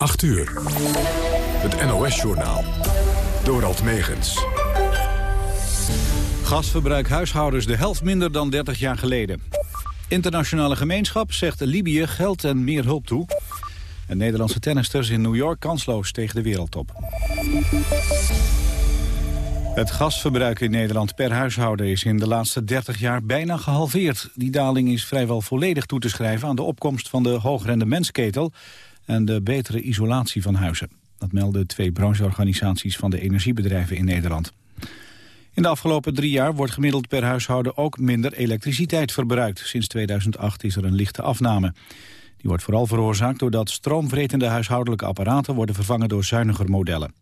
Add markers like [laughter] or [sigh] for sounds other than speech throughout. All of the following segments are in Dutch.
8 uur. Het NOS-journaal. Dorald Megens. Gasverbruik huishoudens de helft minder dan 30 jaar geleden. Internationale gemeenschap zegt Libië geld en meer hulp toe. En Nederlandse tennisters in New York kansloos tegen de wereldtop. Het gasverbruik in Nederland per huishouden is in de laatste 30 jaar bijna gehalveerd. Die daling is vrijwel volledig toe te schrijven aan de opkomst van de hoogrendementsketel en de betere isolatie van huizen. Dat melden twee brancheorganisaties van de energiebedrijven in Nederland. In de afgelopen drie jaar wordt gemiddeld per huishouden ook minder elektriciteit verbruikt. Sinds 2008 is er een lichte afname. Die wordt vooral veroorzaakt doordat stroomvretende huishoudelijke apparaten worden vervangen door zuiniger modellen.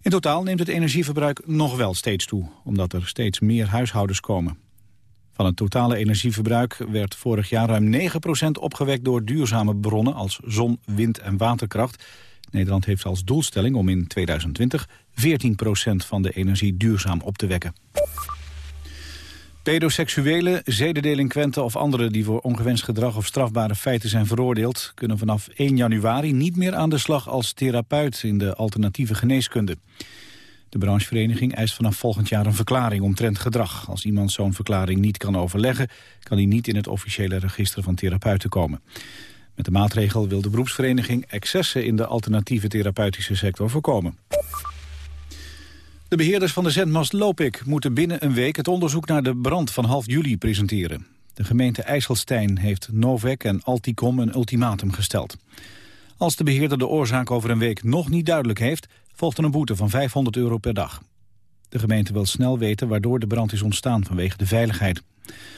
In totaal neemt het energieverbruik nog wel steeds toe, omdat er steeds meer huishoudens komen. Van het totale energieverbruik werd vorig jaar ruim 9% opgewekt door duurzame bronnen als zon, wind en waterkracht. Nederland heeft als doelstelling om in 2020 14% van de energie duurzaam op te wekken. Pedoseksuelen, zedendelinquenten of anderen die voor ongewenst gedrag of strafbare feiten zijn veroordeeld, kunnen vanaf 1 januari niet meer aan de slag als therapeut in de alternatieve geneeskunde. De branchevereniging eist vanaf volgend jaar een verklaring omtrent gedrag. Als iemand zo'n verklaring niet kan overleggen, kan hij niet in het officiële register van therapeuten komen. Met de maatregel wil de beroepsvereniging excessen in de alternatieve therapeutische sector voorkomen. De beheerders van de zendmast Lopik moeten binnen een week het onderzoek naar de brand van half juli presenteren. De gemeente IJsselstein heeft Novek en Alticom een ultimatum gesteld. Als de beheerder de oorzaak over een week nog niet duidelijk heeft, volgt er een boete van 500 euro per dag. De gemeente wil snel weten waardoor de brand is ontstaan vanwege de veiligheid.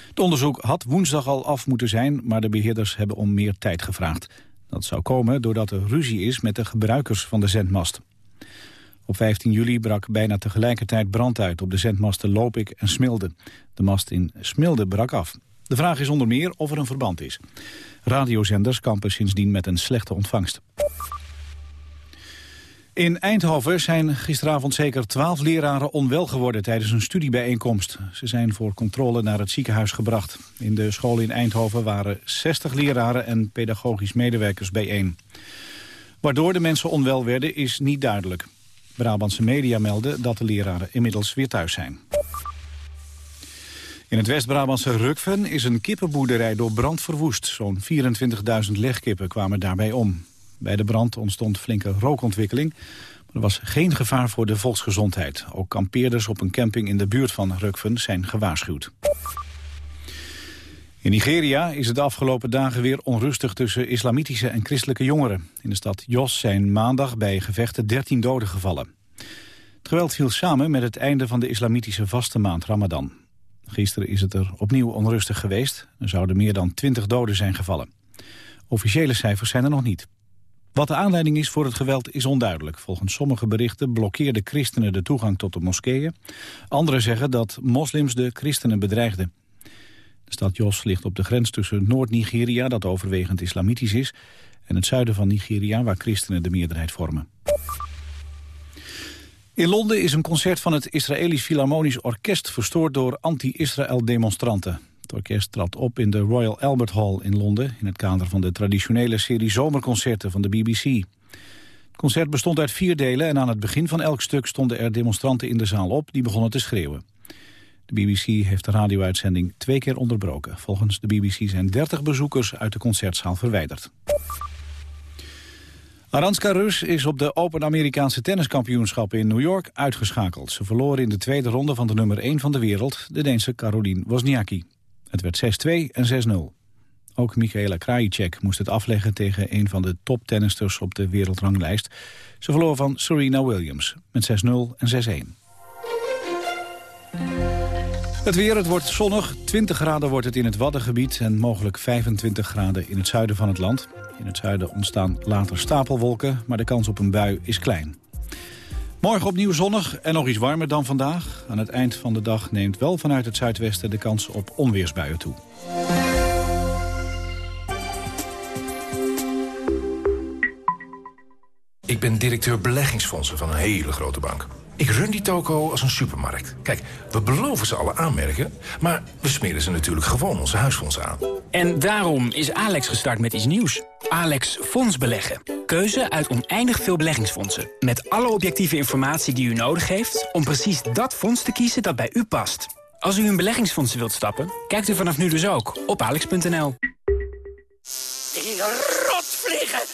Het onderzoek had woensdag al af moeten zijn, maar de beheerders hebben om meer tijd gevraagd. Dat zou komen doordat er ruzie is met de gebruikers van de zendmast. Op 15 juli brak bijna tegelijkertijd brand uit op de zendmasten Lopik en Smilde. De mast in Smilde brak af. De vraag is onder meer of er een verband is. Radiozenders kampen sindsdien met een slechte ontvangst. In Eindhoven zijn gisteravond zeker twaalf leraren onwel geworden tijdens een studiebijeenkomst. Ze zijn voor controle naar het ziekenhuis gebracht. In de school in Eindhoven waren 60 leraren en pedagogisch medewerkers bijeen. Waardoor de mensen onwel werden is niet duidelijk. Brabantse media melden dat de leraren inmiddels weer thuis zijn. In het West-Brabantse Rukven is een kippenboerderij door brand verwoest. Zo'n 24.000 legkippen kwamen daarbij om. Bij de brand ontstond flinke rookontwikkeling. Maar er was geen gevaar voor de volksgezondheid. Ook kampeerders op een camping in de buurt van Rukven zijn gewaarschuwd. In Nigeria is het de afgelopen dagen weer onrustig tussen islamitische en christelijke jongeren. In de stad Jos zijn maandag bij gevechten 13 doden gevallen. Het geweld viel samen met het einde van de islamitische vaste maand Ramadan. Gisteren is het er opnieuw onrustig geweest. Er zouden meer dan 20 doden zijn gevallen. Officiële cijfers zijn er nog niet. Wat de aanleiding is voor het geweld is onduidelijk. Volgens sommige berichten blokkeerden christenen de toegang tot de moskeeën. Anderen zeggen dat moslims de christenen bedreigden. De stad Jos ligt op de grens tussen Noord-Nigeria, dat overwegend islamitisch is... en het zuiden van Nigeria, waar christenen de meerderheid vormen. In Londen is een concert van het Israëlisch Philharmonisch Orkest verstoord door anti-Israël demonstranten. Het orkest trad op in de Royal Albert Hall in Londen... in het kader van de traditionele serie zomerconcerten van de BBC. Het concert bestond uit vier delen en aan het begin van elk stuk stonden er demonstranten in de zaal op die begonnen te schreeuwen. De BBC heeft de radio-uitzending twee keer onderbroken. Volgens de BBC zijn 30 bezoekers uit de concertzaal verwijderd. Aranska Rus is op de Open Amerikaanse tenniskampioenschappen in New York uitgeschakeld. Ze verloor in de tweede ronde van de nummer 1 van de wereld, de Deense Caroline Wozniacki. Het werd 6-2 en 6-0. Ook Michaela Krajicek moest het afleggen tegen een van de toptennisters op de wereldranglijst. Ze verloor van Serena Williams met 6-0 en 6-1. Het weer, het wordt zonnig. 20 graden wordt het in het Waddengebied en mogelijk 25 graden in het zuiden van het land. In het zuiden ontstaan later stapelwolken, maar de kans op een bui is klein. Morgen opnieuw zonnig en nog iets warmer dan vandaag. Aan het eind van de dag neemt wel vanuit het zuidwesten de kans op onweersbuien toe. Ik ben directeur beleggingsfondsen van een hele grote bank. Ik run die toko als een supermarkt. Kijk, we beloven ze alle aanmerken, maar we smeren ze natuurlijk gewoon onze huisfonds aan. En daarom is Alex gestart met iets nieuws. Alex Fonds Beleggen. Keuze uit oneindig veel beleggingsfondsen. Met alle objectieve informatie die u nodig heeft... om precies dat fonds te kiezen dat bij u past. Als u in beleggingsfondsen wilt stappen, kijkt u vanaf nu dus ook op alex.nl. Die rotvliegen!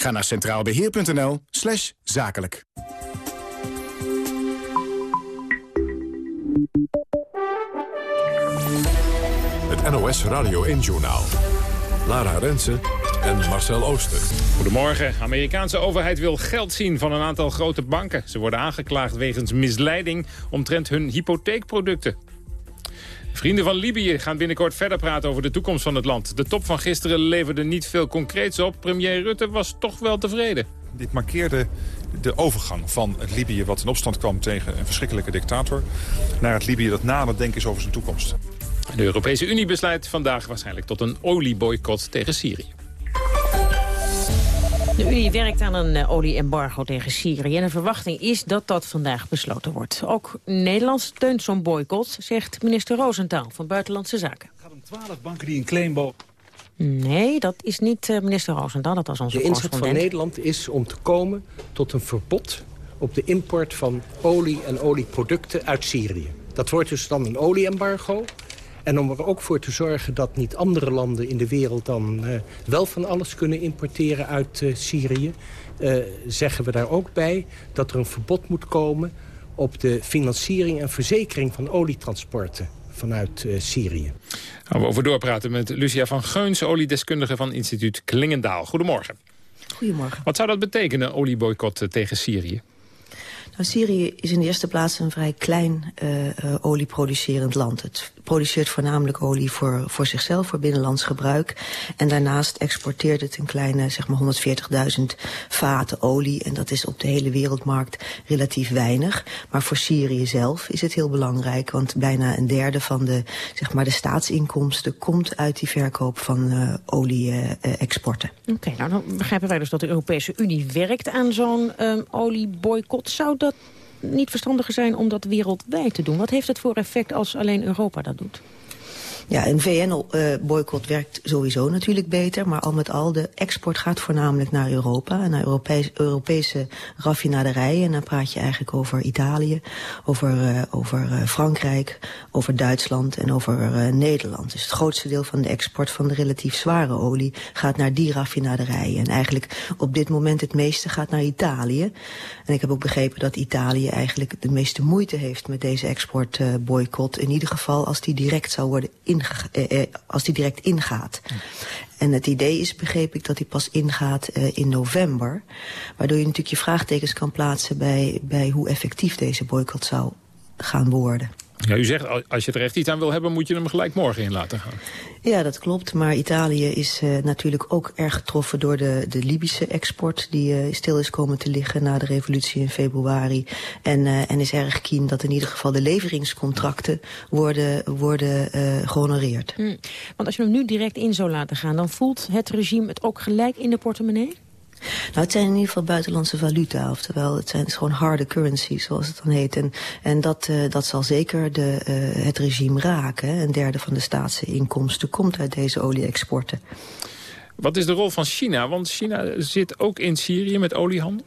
Ga naar centraalbeheer.nl slash zakelijk. Het NOS Radio 1-journaal. Lara Rensen en Marcel Ooster. Goedemorgen. De Amerikaanse overheid wil geld zien van een aantal grote banken. Ze worden aangeklaagd wegens misleiding omtrent hun hypotheekproducten. Vrienden van Libië gaan binnenkort verder praten over de toekomst van het land. De top van gisteren leverde niet veel concreets op. Premier Rutte was toch wel tevreden. Dit markeerde de overgang van het Libië wat in opstand kwam tegen een verschrikkelijke dictator... naar het Libië dat na het denken is over zijn toekomst. De Europese Unie besluit vandaag waarschijnlijk tot een olieboycott tegen Syrië. De Unie werkt aan een uh, olieembargo tegen Syrië. En de verwachting is dat dat vandaag besloten wordt. Ook Nederland steunt zo'n boycott, zegt minister Roosentaal van Buitenlandse Zaken. Het gaat om twaalf banken die een claim Nee, dat is niet uh, minister Roosentaal, dat was onze De inzet van Nederland is om te komen tot een verbod op de import van olie en olieproducten uit Syrië. Dat wordt dus dan een olieembargo. En om er ook voor te zorgen dat niet andere landen in de wereld... dan uh, wel van alles kunnen importeren uit uh, Syrië... Uh, zeggen we daar ook bij dat er een verbod moet komen... op de financiering en verzekering van olietransporten vanuit Syrië. Gaan we over doorpraten met Lucia van Geuns... oliedeskundige van instituut Klingendaal. Goedemorgen. Goedemorgen. Wat zou dat betekenen, olieboycott tegen Syrië? Syrië is in de eerste plaats een vrij klein uh, uh, olieproducerend land. Het produceert voornamelijk olie voor, voor zichzelf, voor binnenlands gebruik. En daarnaast exporteert het een kleine, zeg maar 140.000 vaten olie. En dat is op de hele wereldmarkt relatief weinig. Maar voor Syrië zelf is het heel belangrijk. Want bijna een derde van de, zeg maar de staatsinkomsten komt uit die verkoop van uh, olie-exporten. Oké, nou dan begrijpen wij dus dat de Europese Unie werkt aan zo'n um, olieboycott. Zou dat niet verstandiger zijn om dat wereldwijd te doen? Wat heeft het voor effect als alleen Europa dat doet? Ja, een VN-boycott uh, werkt sowieso natuurlijk beter. Maar al met al, de export gaat voornamelijk naar Europa. En naar Europees, Europese raffinaderijen. En dan praat je eigenlijk over Italië, over, uh, over uh, Frankrijk, over Duitsland en over Nederland. Dus het grootste deel van de export van de relatief zware olie gaat naar die raffinaderijen. En eigenlijk op dit moment het meeste gaat naar Italië. En ik heb ook begrepen dat Italië eigenlijk de meeste moeite heeft met deze exportboycott. In ieder geval als die direct zou worden in eh, als die direct ingaat. En het idee is, begreep ik, dat die pas ingaat uh, in november. Waardoor je natuurlijk je vraagtekens kan plaatsen bij, bij hoe effectief deze boycott zou gaan worden. Ja, u zegt, als je er echt iets aan wil hebben, moet je hem gelijk morgen in laten gaan. Ja, dat klopt. Maar Italië is uh, natuurlijk ook erg getroffen door de, de Libische export... die uh, stil is komen te liggen na de revolutie in februari. En, uh, en is erg keen dat in ieder geval de leveringscontracten worden, worden gehonoreerd. Mm. Want als je hem nu direct in zou laten gaan... dan voelt het regime het ook gelijk in de portemonnee? Nou, het zijn in ieder geval buitenlandse valuta. Oftewel, het zijn gewoon harde currencies, zoals het dan heet. En, en dat, uh, dat zal zeker de, uh, het regime raken. Een derde van de staatsinkomsten komt uit deze olie-exporten. Wat is de rol van China? Want China zit ook in Syrië met oliehandel.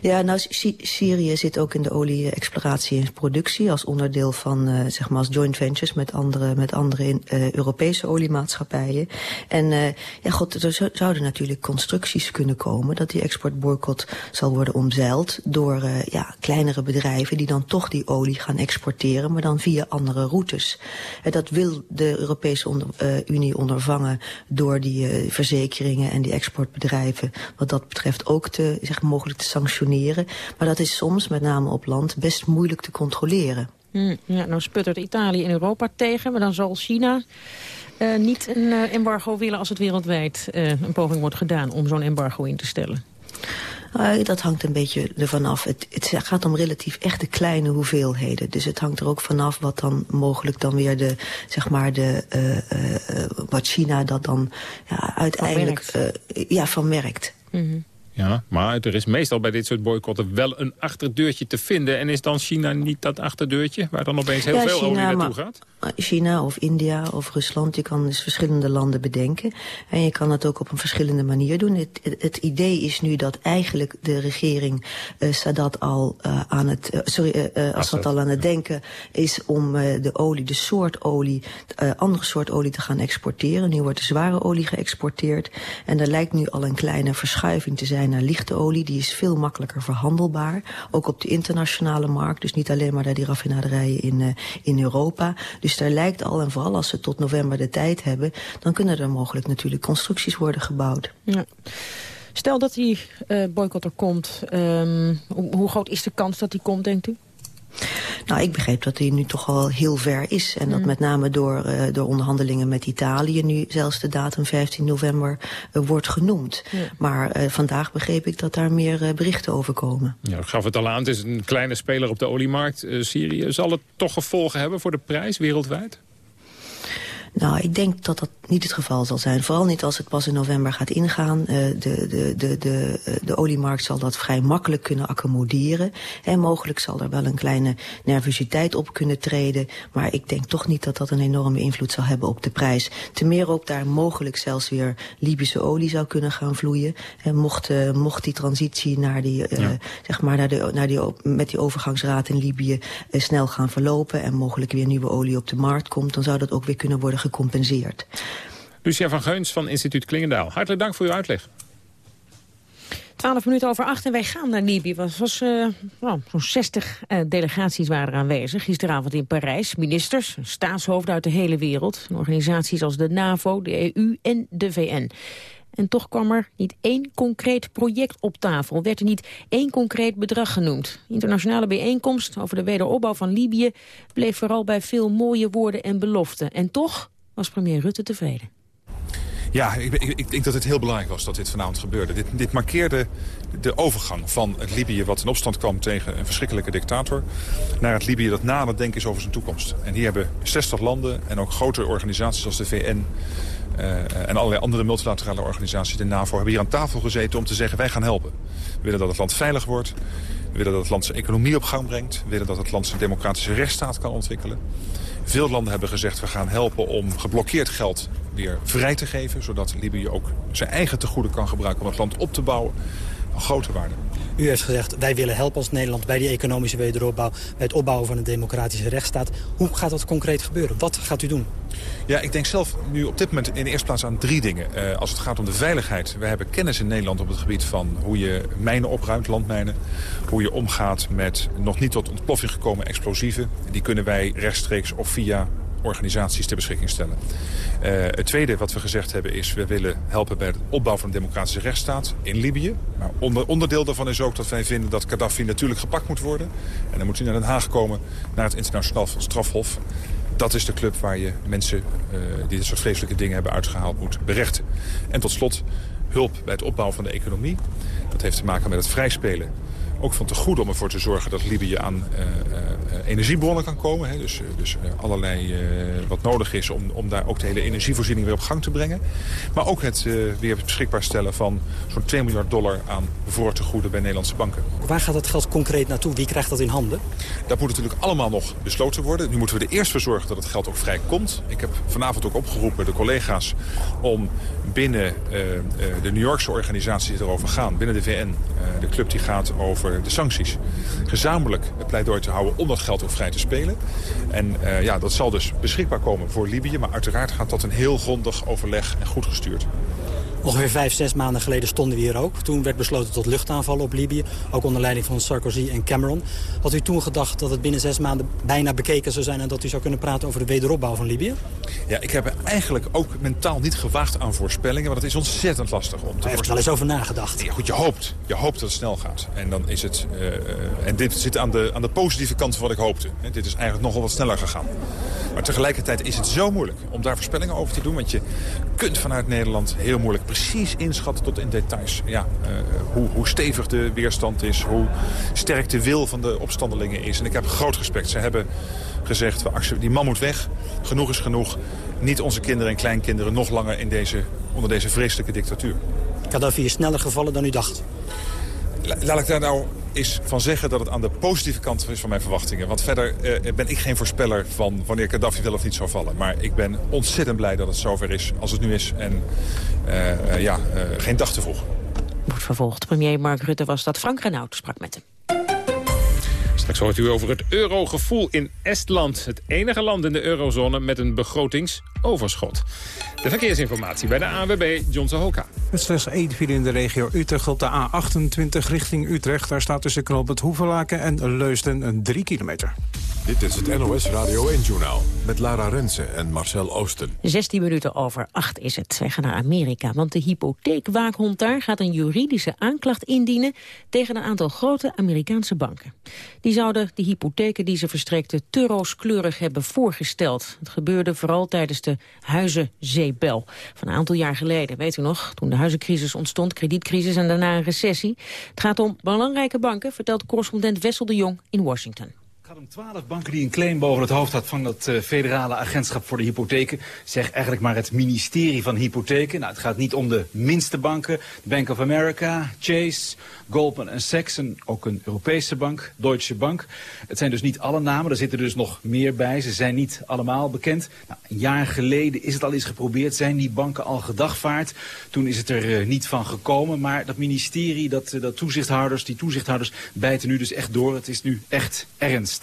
Ja, nou, Syrië zit ook in de olie-exploratie en productie... als onderdeel van, uh, zeg maar, als joint ventures met andere, met andere uh, Europese oliemaatschappijen. En uh, ja, god, er zouden natuurlijk constructies kunnen komen... dat die exportboycott zal worden omzeild door ja, kleinere bedrijven... die dan toch die olie gaan exporteren, maar dan via andere routes. En dat wil de Europese Unie ondervangen door die verzekeringen en die exportbedrijven... wat dat betreft ook te, zeg, mogelijk te sanctioneren. Maar dat is soms, met name op land, best moeilijk te controleren. Hmm, ja, nou sputtert Italië in Europa tegen, maar dan zal China... Uh, niet een uh, embargo willen als het wereldwijd uh, een poging wordt gedaan om zo'n embargo in te stellen. dat hangt een beetje ervan af. Het, het, gaat om relatief echte kleine hoeveelheden. Dus het hangt er ook vanaf wat dan mogelijk dan weer de, zeg maar de, wat China dat dan ja, uiteindelijk van ja, van merkt. Mm ja, maar er is meestal bij dit soort boycotten wel een achterdeurtje te vinden. En is dan China niet dat achterdeurtje waar dan opeens heel veel China, olie naartoe gaat? China of India of Rusland, je kan dus verschillende landen bedenken. En je kan het ook op een verschillende manier doen. Het, het idee is nu dat eigenlijk de regering uh, Sadat al uh, aan het, uh, sorry, Assad al aan het denken is om de olie, de soort olie, andere soort olie te gaan exporteren. Nu wordt de zware olie geëxporteerd. En er lijkt nu al een kleine verschuiving te zijn naar lichte olie. Die is veel makkelijker verhandelbaar. Ook op de internationale markt. Dus niet alleen maar naar die raffinaderijen in, in Europa. Dus daar lijkt al, en vooral als ze tot november de tijd hebben... dan kunnen er mogelijk natuurlijk constructies worden gebouwd. Ja. Stel dat die uh, boycott er komt. Um, hoe groot is de kans dat die komt, denkt u? Nou, ik begreep dat hij nu toch al heel ver is. En dat mm. met name door, uh, door onderhandelingen met Italië... nu zelfs de datum 15 november uh, wordt genoemd. Maar uh, vandaag begreep ik dat daar meer berichten over komen. Ja, ik gaf het al aan, het is een kleine speler op de oliemarkt. Syrië, zal het toch gevolgen hebben voor de prijs wereldwijd? Nou, ik denk dat dat niet het geval zal zijn. Vooral niet als het pas in november gaat ingaan. Uh, de, de, de, de, eh, de oliemarkt zal dat vrij makkelijk kunnen accommoderen. En mogelijk zal er wel een kleine nervositeit op kunnen treden. Maar ik denk toch niet dat dat een enorme invloed zal hebben op de prijs. Ten meer ook daar mogelijk zelfs weer Libische olie zou kunnen gaan vloeien. En mocht, uh, mocht die transitie naar die, uh, zeg maar naar de, naar die, met die overgangsraad in Libië uh, snel gaan verlopen... en mogelijk weer nieuwe olie op de markt komt... dan zou dat ook weer kunnen worden gecompenseerd. Lucia van Geuns van instituut Klingendaal. Hartelijk dank voor uw uitleg. 12 minuten over acht en wij gaan naar Libië. Was, was, uh, nou, Zo'n 60 uh, delegaties waren aanwezig gisteravond in Parijs. Ministers, staatshoofden uit de hele wereld. Organisaties als de NAVO, de EU en de VN. En toch kwam er niet één concreet project op tafel. Werd er niet één concreet bedrag genoemd. Internationale bijeenkomst over de wederopbouw van Libië... bleef vooral bij veel mooie woorden en beloften. En toch was premier Rutte tevreden. Ja, ik, ik, ik, denk dat het heel belangrijk was dat dit vanavond gebeurde. Dit, dit markeerde de overgang van het Libië wat in opstand kwam tegen een verschrikkelijke dictator... naar het Libië dat nader denken is over zijn toekomst. En hier hebben 60 landen en ook grotere organisaties als de VN... Uh, en allerlei andere multilaterale organisaties, de NAVO, hebben hier aan tafel gezeten om te zeggen wij gaan helpen. We willen dat het land veilig wordt. We willen dat het land zijn economie op gang brengt. We willen dat het land zijn democratische rechtsstaat kan ontwikkelen. Veel landen hebben gezegd we gaan helpen om geblokkeerd geld weer vrij te geven. Zodat Libië ook zijn eigen tegoeden kan gebruiken om het land op te bouwen. Van grote waarde. U heeft gezegd, wij willen helpen als Nederland bij die economische wederopbouw... bij het opbouwen van een democratische rechtsstaat. Hoe gaat dat concreet gebeuren? Wat gaat u doen? Ja, ik denk zelf nu op dit moment in de eerste plaats aan drie dingen. Uh, als het gaat om de veiligheid. We hebben kennis in Nederland op het gebied van hoe je mijnen opruimt, landmijnen. Hoe je omgaat met nog niet tot ontploffing gekomen explosieven. Die kunnen wij rechtstreeks of via organisaties ter beschikking stellen. Uh, het tweede wat we gezegd hebben is... we willen helpen bij het opbouw van een democratische rechtsstaat in Libië. Maar onder, onderdeel daarvan is ook dat wij vinden dat Gaddafi natuurlijk gepakt moet worden. En dan moet hij naar Den Haag komen, naar het internationaal strafhof. Dat is de club waar je mensen uh, die dit soort vreselijke dingen hebben uitgehaald moet berechten. En tot slot hulp bij het opbouwen van de economie. Dat heeft te maken met het vrijspelen ook van te goede om ervoor te zorgen dat Libië aan uh, uh, energiebronnen kan komen. Hè. Dus, dus allerlei wat nodig is om, om daar ook de hele energievoorziening weer op gang te brengen. Maar ook het weer beschikbaar stellen van zo'n 2 miljard dollar aan tegoeden bij Nederlandse banken. Waar gaat dat geld concreet naartoe? Wie krijgt dat in handen? Dat moet natuurlijk allemaal nog besloten worden. Nu moeten we er eerst voor zorgen dat het geld ook vrij komt. Ik heb vanavond ook opgeroepen de collega's om binnen de New Yorkse organisatie die erover gaan, binnen de VN, de club die gaat over de sancties, gezamenlijk het pleidooi te houden om dat geld ook vrij te spelen. En uh, ja, dat zal dus beschikbaar komen voor Libië, maar uiteraard gaat dat een heel grondig overleg en goed gestuurd. Ongeveer vijf, zes maanden geleden stonden we hier ook. Toen werd besloten tot luchtaanvallen op Libië. Ook onder leiding van Sarkozy en Cameron. Had u toen gedacht dat het binnen zes maanden bijna bekeken zou zijn... en dat u zou kunnen praten over de wederopbouw van Libië? Ja, ik heb er eigenlijk ook mentaal niet gewaagd aan voorspellingen. Want het is ontzettend lastig om te er wel eens over nagedacht. Ja, goed, je hoopt. Je hoopt dat het snel gaat. En dan is het... Uh, en dit zit aan de, aan de positieve kant van wat ik hoopte. En dit is eigenlijk nogal wat sneller gegaan. Maar tegelijkertijd is het zo moeilijk om daar voorspellingen over te doen. Want je kunt vanuit Nederland heel moeilijk precies inschatten tot in details. Ja, uh, hoe, hoe stevig de weerstand is, hoe sterk de wil van de opstandelingen is. En ik heb groot respect. Ze hebben gezegd, die man moet weg, genoeg is genoeg. Niet onze kinderen en kleinkinderen nog langer in deze, onder deze vreselijke dictatuur. Gaddafi is sneller gevallen dan u dacht. Laat ik daar nou eens van zeggen dat het aan de positieve kant is van mijn verwachtingen. Want verder uh, ben ik geen voorspeller van wanneer Gaddafi wel of niet zou vallen. Maar ik ben ontzettend blij dat het zover is als het nu is. En uh, uh, ja, geen dag te vroeg. Wordt vervolgd. Premier Mark Rutte was dat. Frank Renaud sprak met hem. Straks hoort u over het eurogevoel in Estland. Het enige land in de eurozone met een begrotingsoverschot. De verkeersinformatie bij de ANWB, John Zahoka. Het slechts één file in de regio Utrecht op de A28 richting Utrecht. Daar staat tussen knoop het Hoevelaken en Leusden een 3 kilometer. Dit is het NOS Radio 1-journaal met Lara Rensen en Marcel Oosten. 16 minuten over 8 is het. Wij gaan naar Amerika, want de hypotheekwaakhond daar gaat een juridische aanklacht indienen tegen een aantal grote Amerikaanse banken. Die zouden de hypotheken die ze verstrekten te rooskleurig hebben voorgesteld. Het gebeurde vooral tijdens de huizenzeebel van een aantal jaar geleden. Weet u nog, toen de huizencrisis ontstond, kredietcrisis en daarna een recessie. Het gaat om belangrijke banken, vertelt correspondent Wessel de Jong in Washington gaat om twaalf banken die een claim boven het hoofd had van het uh, federale agentschap voor de hypotheken. Zeg eigenlijk maar het ministerie van hypotheken. Nou, het gaat niet om de minste banken. Bank of America, Chase, Goldman Sachs en ook een Europese bank, Deutsche Bank. Het zijn dus niet alle namen, er zitten dus nog meer bij. Ze zijn niet allemaal bekend. Nou, een jaar geleden is het al eens geprobeerd. Zijn die banken al gedagvaard? Toen is het er uh, niet van gekomen. Maar dat ministerie, dat, uh, dat toezichthouders, die toezichthouders bijten nu dus echt door. Het is nu echt ernst.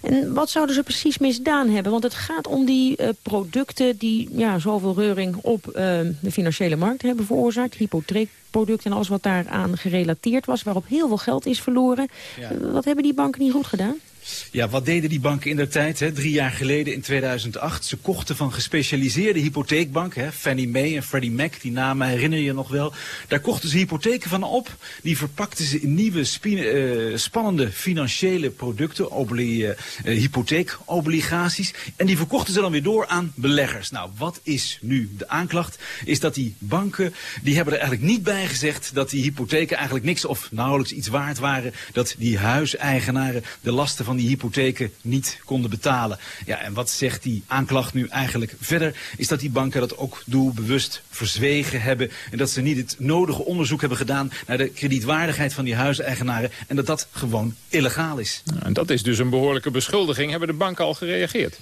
En wat zouden ze precies misdaan hebben? Want het gaat om die uh, producten die ja, zoveel reuring op uh, de financiële markt hebben veroorzaakt. Hypotheekproducten en alles wat daaraan gerelateerd was, waarop heel veel geld is verloren. Ja. Uh, wat hebben die banken niet goed gedaan? Ja, wat deden die banken in der tijd? Hè? Drie jaar geleden in 2008. Ze kochten van gespecialiseerde hypotheekbanken. Hè? Fannie Mae en Freddie Mac, die namen herinner je nog wel. Daar kochten ze hypotheken van op. Die verpakten ze in nieuwe uh, spannende financiële producten. Obli uh, hypotheekobligaties. En die verkochten ze dan weer door aan beleggers. Nou, wat is nu de aanklacht? Is dat die banken, die hebben er eigenlijk niet bij gezegd... dat die hypotheken eigenlijk niks of nauwelijks iets waard waren. Dat die huiseigenaren de lasten van die hypotheken niet konden betalen. Ja, en wat zegt die aanklacht nu eigenlijk verder? Is dat die banken dat ook doelbewust verzwegen hebben... en dat ze niet het nodige onderzoek hebben gedaan... naar de kredietwaardigheid van die huiseigenaren... en dat dat gewoon illegaal is. En dat is dus een behoorlijke beschuldiging. Hebben de banken al gereageerd?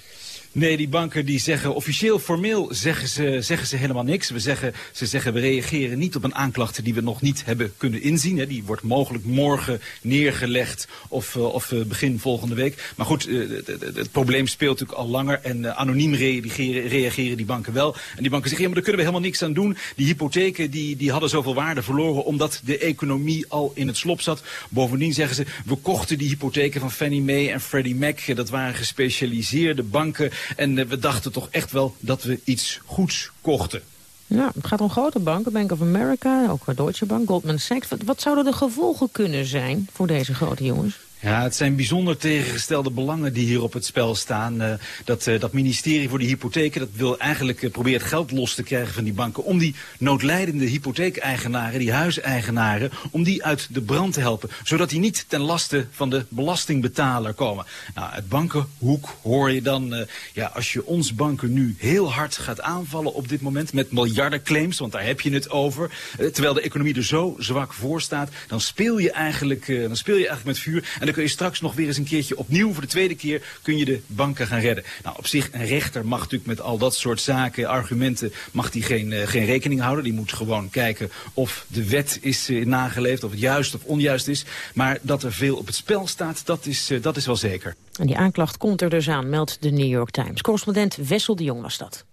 Nee, die banken die zeggen officieel, formeel zeggen ze, zeggen ze helemaal niks. We zeggen, ze zeggen we reageren niet op een aanklacht die we nog niet hebben kunnen inzien. Hè. Die wordt mogelijk morgen neergelegd of, uh, of uh, begin volgende week. Maar goed, uh, het probleem speelt natuurlijk al langer en anoniem reageren, reageren die banken wel. En die banken zeggen, ja, maar daar kunnen we helemaal niks aan doen. Die hypotheken die, die hadden zoveel waarde verloren omdat de economie al in het slop zat. Bovendien zeggen ze, we kochten die hypotheken van Fannie Mae en Freddie Mac. Dat waren gespecialiseerde banken. En uh, we dachten toch echt wel dat we iets goeds kochten. Ja, het gaat om grote banken, Bank of America, ook Deutsche Bank, Goldman Sachs. Wat, wat zouden de gevolgen kunnen zijn voor deze grote jongens? Ja, het zijn bijzonder tegengestelde belangen die hier op het spel staan. Uh, dat, uh, dat ministerie voor de hypotheken dat wil eigenlijk proberen het geld los te krijgen van die banken... om die noodlijdende hypotheekeigenaren, die huiseigenaren... om die uit de brand te helpen, zodat die niet ten laste van de belastingbetaler komen. Nou, uit bankenhoek hoor je dan... ja, als je ons banken nu heel hard gaat aanvallen op dit moment... met miljardenclaims, want daar heb je het over... terwijl de economie er zo zwak voor staat... dan speel je eigenlijk, dan speel je eigenlijk met vuur... En kun je straks nog weer eens een keertje opnieuw, voor de tweede keer, kun je de banken gaan redden. Nou, op zich, een rechter mag natuurlijk met al dat soort zaken, argumenten, mag die geen, uh, geen rekening houden. Die moet gewoon kijken of de wet is uh, nageleefd, of het juist of onjuist is. Maar dat er veel op het spel staat, dat is, uh, dat is wel zeker. En die aanklacht komt er dus aan, meldt de New York Times. Correspondent Wessel de Jong was dat.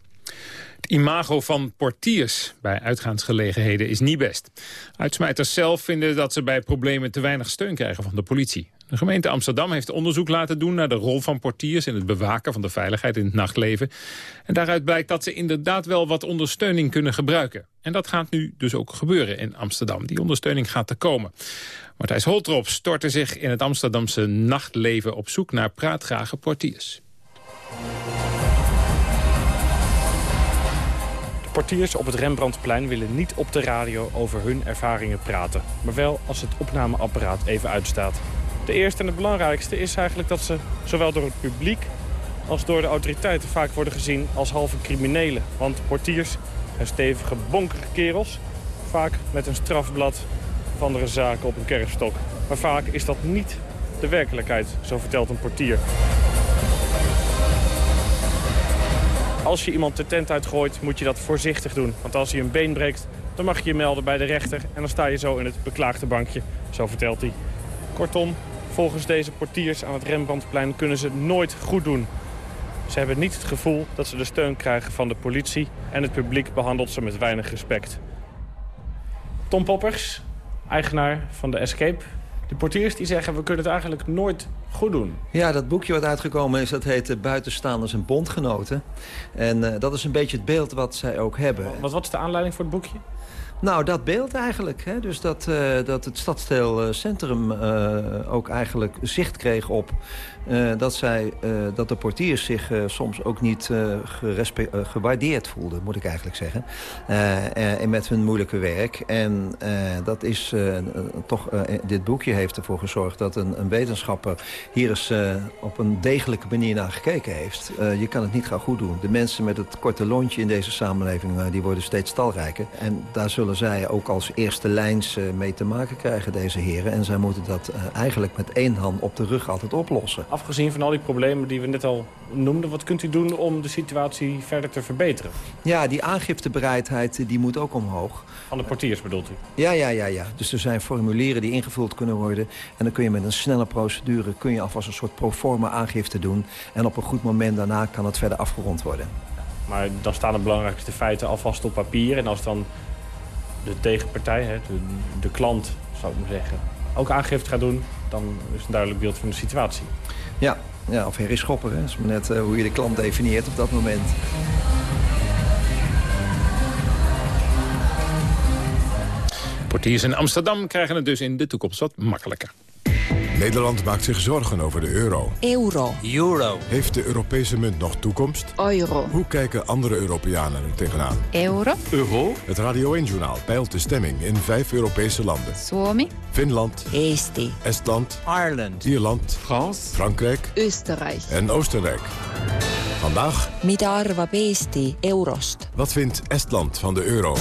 Het imago van portiers bij uitgaansgelegenheden is niet best. Uitsmijters zelf vinden dat ze bij problemen te weinig steun krijgen van de politie. De gemeente Amsterdam heeft onderzoek laten doen naar de rol van portiers... in het bewaken van de veiligheid in het nachtleven. En daaruit blijkt dat ze inderdaad wel wat ondersteuning kunnen gebruiken. En dat gaat nu dus ook gebeuren in Amsterdam. Die ondersteuning gaat er komen. Martijs Holtrop stortte zich in het Amsterdamse nachtleven... op zoek naar praatgrage portiers. Portiers op het Rembrandtplein willen niet op de radio over hun ervaringen praten. Maar wel als het opnameapparaat even uitstaat. De eerste en het belangrijkste is eigenlijk dat ze zowel door het publiek als door de autoriteiten vaak worden gezien als halve criminelen. Want portiers zijn stevige, bonkere kerels, vaak met een strafblad of andere zaken op een kerfstok. Maar vaak is dat niet de werkelijkheid, zo vertelt een portier. Als je iemand de tent uitgooit, moet je dat voorzichtig doen. Want als hij een been breekt, dan mag je je melden bij de rechter... en dan sta je zo in het beklaagde bankje, zo vertelt hij. Kortom, volgens deze portiers aan het Rembrandtplein kunnen ze nooit goed doen. Ze hebben niet het gevoel dat ze de steun krijgen van de politie... en het publiek behandelt ze met weinig respect. Tom Poppers, eigenaar van de Escape... De portiers die zeggen, we kunnen het eigenlijk nooit goed doen. Ja, dat boekje wat uitgekomen is, dat heet Buitenstaanders en Bondgenoten. En uh, dat is een beetje het beeld wat zij ook hebben. Wat, wat is de aanleiding voor het boekje? Nou, dat beeld eigenlijk. Hè? Dus dat, uh, dat het stadsdeelcentrum uh, ook eigenlijk zicht kreeg op... Uh, dat, zij, dat de portiers zich soms ook niet gewaardeerd voelden, moet ik eigenlijk zeggen. en met hun moeilijke werk. En dat is toch, dit boekje heeft ervoor gezorgd dat een, een wetenschapper hier eens op een degelijke manier naar gekeken heeft. je kan het niet gaan goed doen. De mensen met het korte lontje in deze samenleving, die worden steeds talrijker. En daar zullen zij ook als eerste lijns eh, mee te maken krijgen, deze heren. En zij moeten dat eh, eigenlijk met één hand op de rug altijd oplossen. Afgezien van al die problemen die we net al noemden... wat kunt u doen om de situatie verder te verbeteren? Ja, die aangiftebereidheid eh, die moet ook omhoog. Van de portiers bedoelt u? Ja, ja, ja, ja. Dus er zijn formulieren die ingevuld kunnen worden. En dan kun je met een snelle procedure... kun je alvast een soort proforma aangifte doen. En op een goed moment daarna kan het verder afgerond worden. Maar dan staan de belangrijkste feiten alvast op papier. En als dan de tegenpartij, hè, de, de klant, zou ik maar zeggen, ook aangifte gaat doen... dan is een duidelijk beeld van de situatie. Ja, ja of Harry Schopper, hè. dat is maar net uh, hoe je de klant definieert op dat moment. Portiers in Amsterdam krijgen het dus in de toekomst wat makkelijker. Nederland maakt zich zorgen over de euro. Euro. Euro. Heeft de Europese munt nog toekomst? Euro. Hoe kijken andere Europeanen er tegenaan? Euro. Euro. Het Radio 1-journaal peilt de stemming in vijf Europese landen. Suomi. Finland. Eesti. Estland. Ireland. Ierland. Frans. Frankrijk. Oostenrijk. En Oostenrijk. Vandaag... Mida arvab Eesti eurost? Wat vindt Estland van de euro?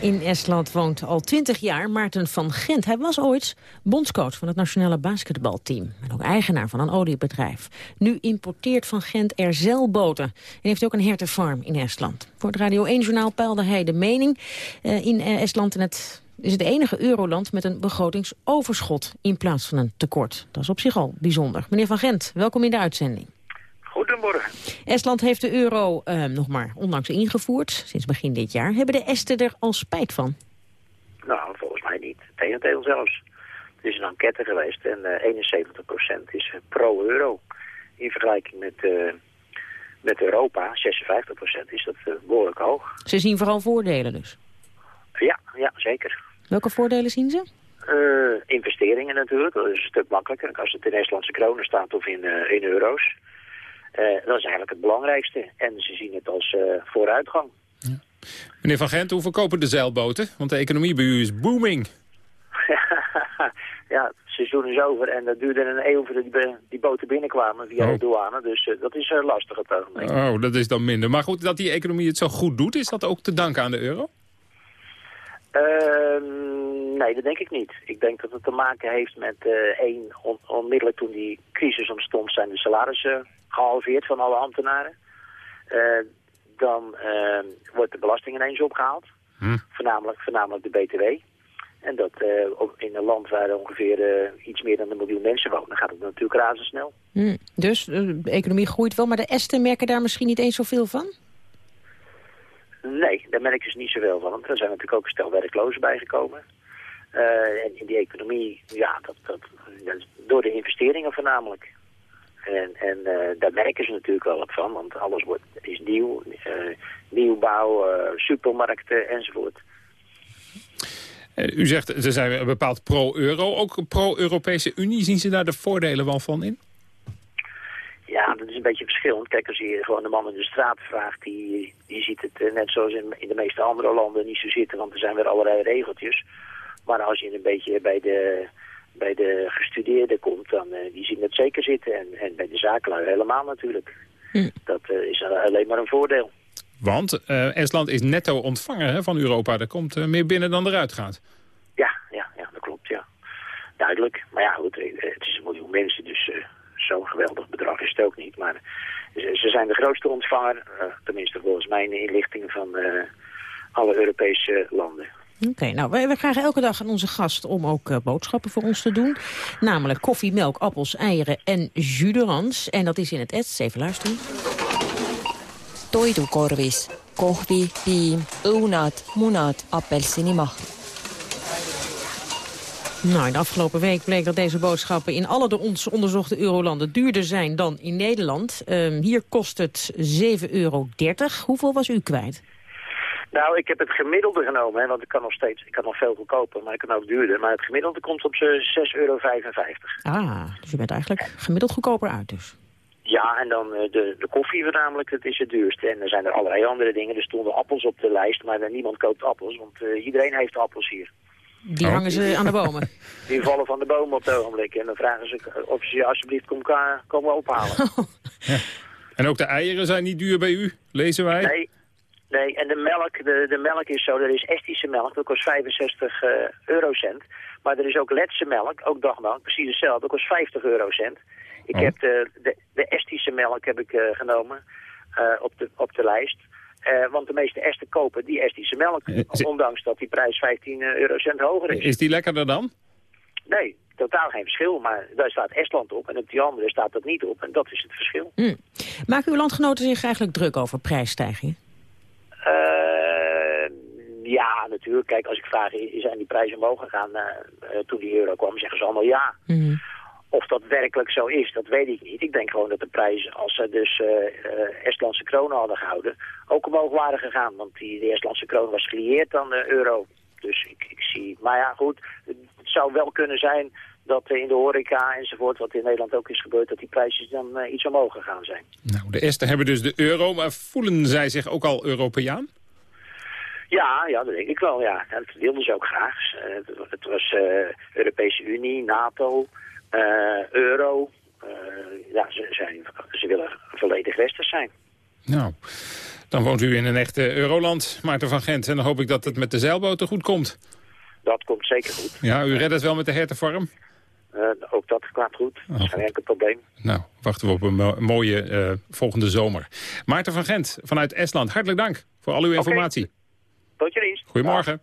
In Estland woont al twintig jaar Maarten van Gent. Hij was ooit bondscoach van het nationale basketbalteam. En ook eigenaar van een oliebedrijf. Nu importeert van Gent er zeilboten. En heeft ook een hertenfarm in Estland. Voor het Radio 1-journaal peilde hij de mening uh, in Estland. En het is het enige euroland met een begrotingsoverschot in plaats van een tekort. Dat is op zich al bijzonder. Meneer Van Gent, welkom in de uitzending. Goedemorgen. Estland heeft de euro uh, nog maar onlangs ingevoerd, sinds begin dit jaar. Hebben de Esten er al spijt van? Nou, volgens mij niet. Tegendeel zelfs. Er is een enquête geweest en uh, 71% is pro-euro. In vergelijking met, uh, met Europa, 56% is dat behoorlijk hoog. Ze zien vooral voordelen dus? Ja, ja zeker. Welke voordelen zien ze? Eh, investeringen natuurlijk, dat is een stuk makkelijker. Als het in Estlandse kronen staat of in, eh, in euro's. Eh, dat is eigenlijk het belangrijkste. En ze zien het als eh, vooruitgang. Meneer Van Gent, hoe verkopen de zeilboten? Want de economie bij u is booming. [laughs] ja, het seizoen is over en dat duurde een eeuw voordat die, die boten binnenkwamen via de Oh. douane. Dus eh, dat is eh, lastig op het ogenblik. Oh, dat is dan minder. Maar goed, dat die economie het zo goed doet, is dat ook te danken aan de euro? Ehm, nee, dat denk ik niet. Ik denk dat het te maken heeft met eh, één, on- onmiddellijk toen die crisis ontstond, zijn de salarissen gehalveerd van alle ambtenaren. Eh, dan eh, wordt de belasting ineens opgehaald, voornamelijk, voornamelijk de BTW. En dat eh, in een land waar ongeveer eh, iets meer dan een miljoen mensen wonen, gaat het natuurlijk razendsnel. Hm, Dus de economie groeit wel, maar de Esten merken daar misschien niet eens zoveel van? Nee, daar merken ze niet zoveel van. Want er zijn natuurlijk ook een stel werklozen bijgekomen. Eh, en in die economie, ja, dat, dat, dat door de investeringen voornamelijk. En, en eh, daar merken ze natuurlijk wel wat van, want alles wordt, is nieuw. eh, nieuwbouw, supermarkten enzovoort. U zegt, ze zijn bepaald pro-euro. Ook pro-Europese Unie, zien ze daar de voordelen wel van in? Ja, dat is een beetje verschillend. Kijk, als je gewoon de man in de straat vraagt, die, die ziet het eh, net zoals in, in de meeste andere landen niet zo zitten, want er zijn weer allerlei regeltjes. Maar als je een beetje bij de, bij de gestudeerden komt, dan uh, die zien het zeker zitten. En, en bij de zakenlui helemaal natuurlijk. Dat uh, is alleen maar een voordeel. Want uh, Estland is netto ontvanger hè, van Europa. Er komt uh, meer binnen dan eruit gaat. Ja, ja, ja, dat klopt, ja. Duidelijk. Maar ja, goed, het is een miljoen mensen, dus uh, zo'n geweldig bedrag is het ook niet. Maar ze, ze zijn de grootste ontvanger, tenminste volgens mijn inlichtingen, van alle Europese landen. Oké, okay, nou, wij, wij vragen elke dag aan onze gast om ook uh, boodschappen voor ons te doen. Namelijk koffie, melk, appels, eieren en jus d'orange. En dat is in het Ets. Even luisteren. Toidukorvis, kohvi, piim, õunad, munad, appelsinimahl. Nou, de afgelopen week bleek dat deze boodschappen in alle de ons onderzochte eurolanden duurder zijn dan in Nederland. Uh, hier kost het 7,30 euro. Hoeveel was u kwijt? Nou, ik heb het gemiddelde genomen, hè, want ik kan nog steeds, ik kan nog veel goedkoper, maar ik kan ook duurder. Maar het gemiddelde komt op 6,55 euro. Ah, dus je bent eigenlijk gemiddeld goedkoper uit dus. Ja, en dan uh, de, de koffie voornamelijk, dat is het duurste. En er zijn er allerlei andere dingen. Er stonden appels op de lijst, maar uh, niemand koopt appels, want uh, iedereen heeft appels hier. Die oh. hangen ze aan de bomen? [laughs] Die vallen van de bomen op het ogenblik. En dan vragen ze of ze alsjeblieft komen, komen ophalen. [laughs] ja. En ook de eieren zijn niet duur bij u, lezen wij? Nee, nee. en de melk, de, de melk is zo, er is Estische melk, dat kost 65 uh, eurocent. Maar er is ook Letse melk, ook dagmelk, precies hetzelfde, dat kost 50 eurocent. Ik oh. heb de, de, de Estische melk heb ik uh, genomen uh, op, de, op de lijst. Uh, want de meeste Esten kopen die Estische melk, ondanks dat die prijs 15 eurocent hoger is. Is die lekkerder dan? Nee, totaal geen verschil. Maar daar staat Estland op en op die andere staat dat niet op. En dat is het verschil. Mm. Maken uw landgenoten zich eigenlijk druk over prijsstijgingen? Uh, ja, natuurlijk. Kijk, als ik vraag, zijn die prijzen omhoog gegaan uh, toen die euro kwam, zeggen ze allemaal ja. Mm -hmm. Of dat werkelijk zo is, dat weet ik niet. Ik denk gewoon dat de prijzen, als ze dus uh, uh, Estlandse kronen hadden gehouden, ook omhoog waren gegaan. Want die, de Estlandse kroon was gelieerd aan de euro. Dus ik, ik zie... Maar ja, goed, het zou wel kunnen zijn dat in de horeca enzovoort, wat in Nederland ook is gebeurd, dat die prijzen dan uh, iets omhoog gegaan zijn. Nou, de Esten hebben dus de euro, maar voelen zij zich ook al Europeaan? Ja, ja, dat denk ik wel, ja. Dat wilden ze ook graag. het was Europese Unie, NATO... Uh, euro. Uh, ja, ze, zijn, ze willen volledig westers zijn. Nou, dan woont u in een echte euroland, Maarten van Gent. En dan hoop ik dat het met de zeilboten goed komt. Dat komt zeker goed. Ja, u redt het wel met de hertenvorm? Uh, ook dat gaat goed. Dat is geen enkel probleem. Nou, wachten we op een mo mooie volgende zomer. Maarten van Gent vanuit Estland, hartelijk dank voor al uw informatie. Tot je dienst. Goedemorgen.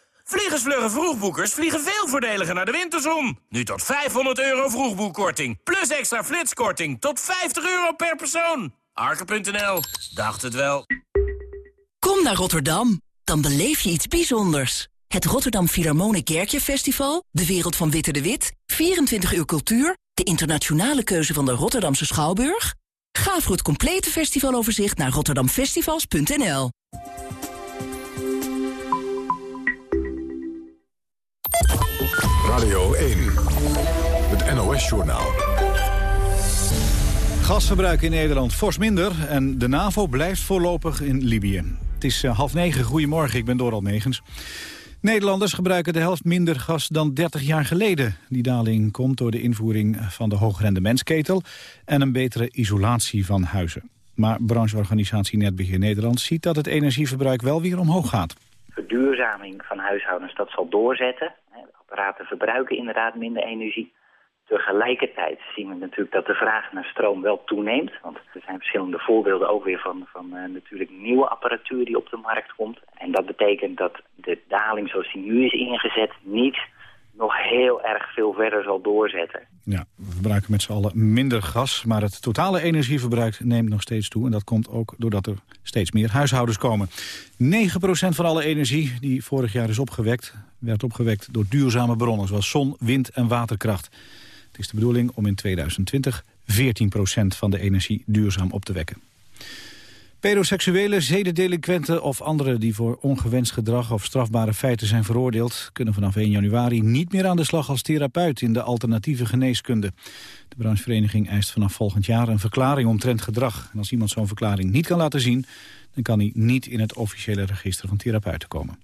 Vliegensvlugge vroegboekers vliegen veel voordeliger naar de winterzon. Nu tot 500 euro vroegboekkorting. Plus extra flitskorting tot 50 euro per persoon. Arke.nl. Dacht het wel. Kom naar Rotterdam. Dan beleef je iets bijzonders. Het Rotterdam Philharmonic Kerkje Festival, de wereld van Witte de Wit, 24 uur cultuur, de internationale keuze van de Rotterdamse Schouwburg. Ga voor het complete festivaloverzicht naar rotterdamfestivals.nl. Radio 1, het NOS-journaal. Gasverbruik in Nederland fors minder en de NAVO blijft voorlopig in Libië. Het is eh, half negen, goedemorgen, ik ben Doral Megens. Nederlanders gebruiken de helft minder gas dan 30 jaar geleden. Die daling komt door de invoering van de hoogrendementsketel... en een betere isolatie van huizen. Maar brancheorganisatie Netbeheer Nederland ziet dat het energieverbruik wel weer omhoog gaat. Verduurzaming van huishoudens, dat zal doorzetten. Apparaten verbruiken inderdaad minder energie. Tegelijkertijd zien we natuurlijk dat de vraag naar stroom wel toeneemt. Want er zijn verschillende voorbeelden ook weer van, van uh, natuurlijk nieuwe apparatuur die op de markt komt. En dat betekent dat de daling zoals die nu is ingezet niet nog heel erg veel verder zal doorzetten. Ja, we verbruiken met z'n allen minder gas, maar het totale energieverbruik neemt nog steeds toe. En dat komt ook doordat er steeds meer huishoudens komen. 9% van alle energie die vorig jaar is opgewekt, werd opgewekt door duurzame bronnen, zoals zon, wind en waterkracht. Het is de bedoeling om in 2020 14% van de energie duurzaam op te wekken. Pedoseksuele, zedendelinquenten of anderen die voor ongewenst gedrag of strafbare feiten zijn veroordeeld, kunnen vanaf 1 januari niet meer aan de slag als therapeut in de alternatieve geneeskunde. De branchevereniging eist vanaf volgend jaar een verklaring omtrent gedrag. En als iemand zo'n verklaring niet kan laten zien, dan kan hij niet in het officiële register van therapeuten komen.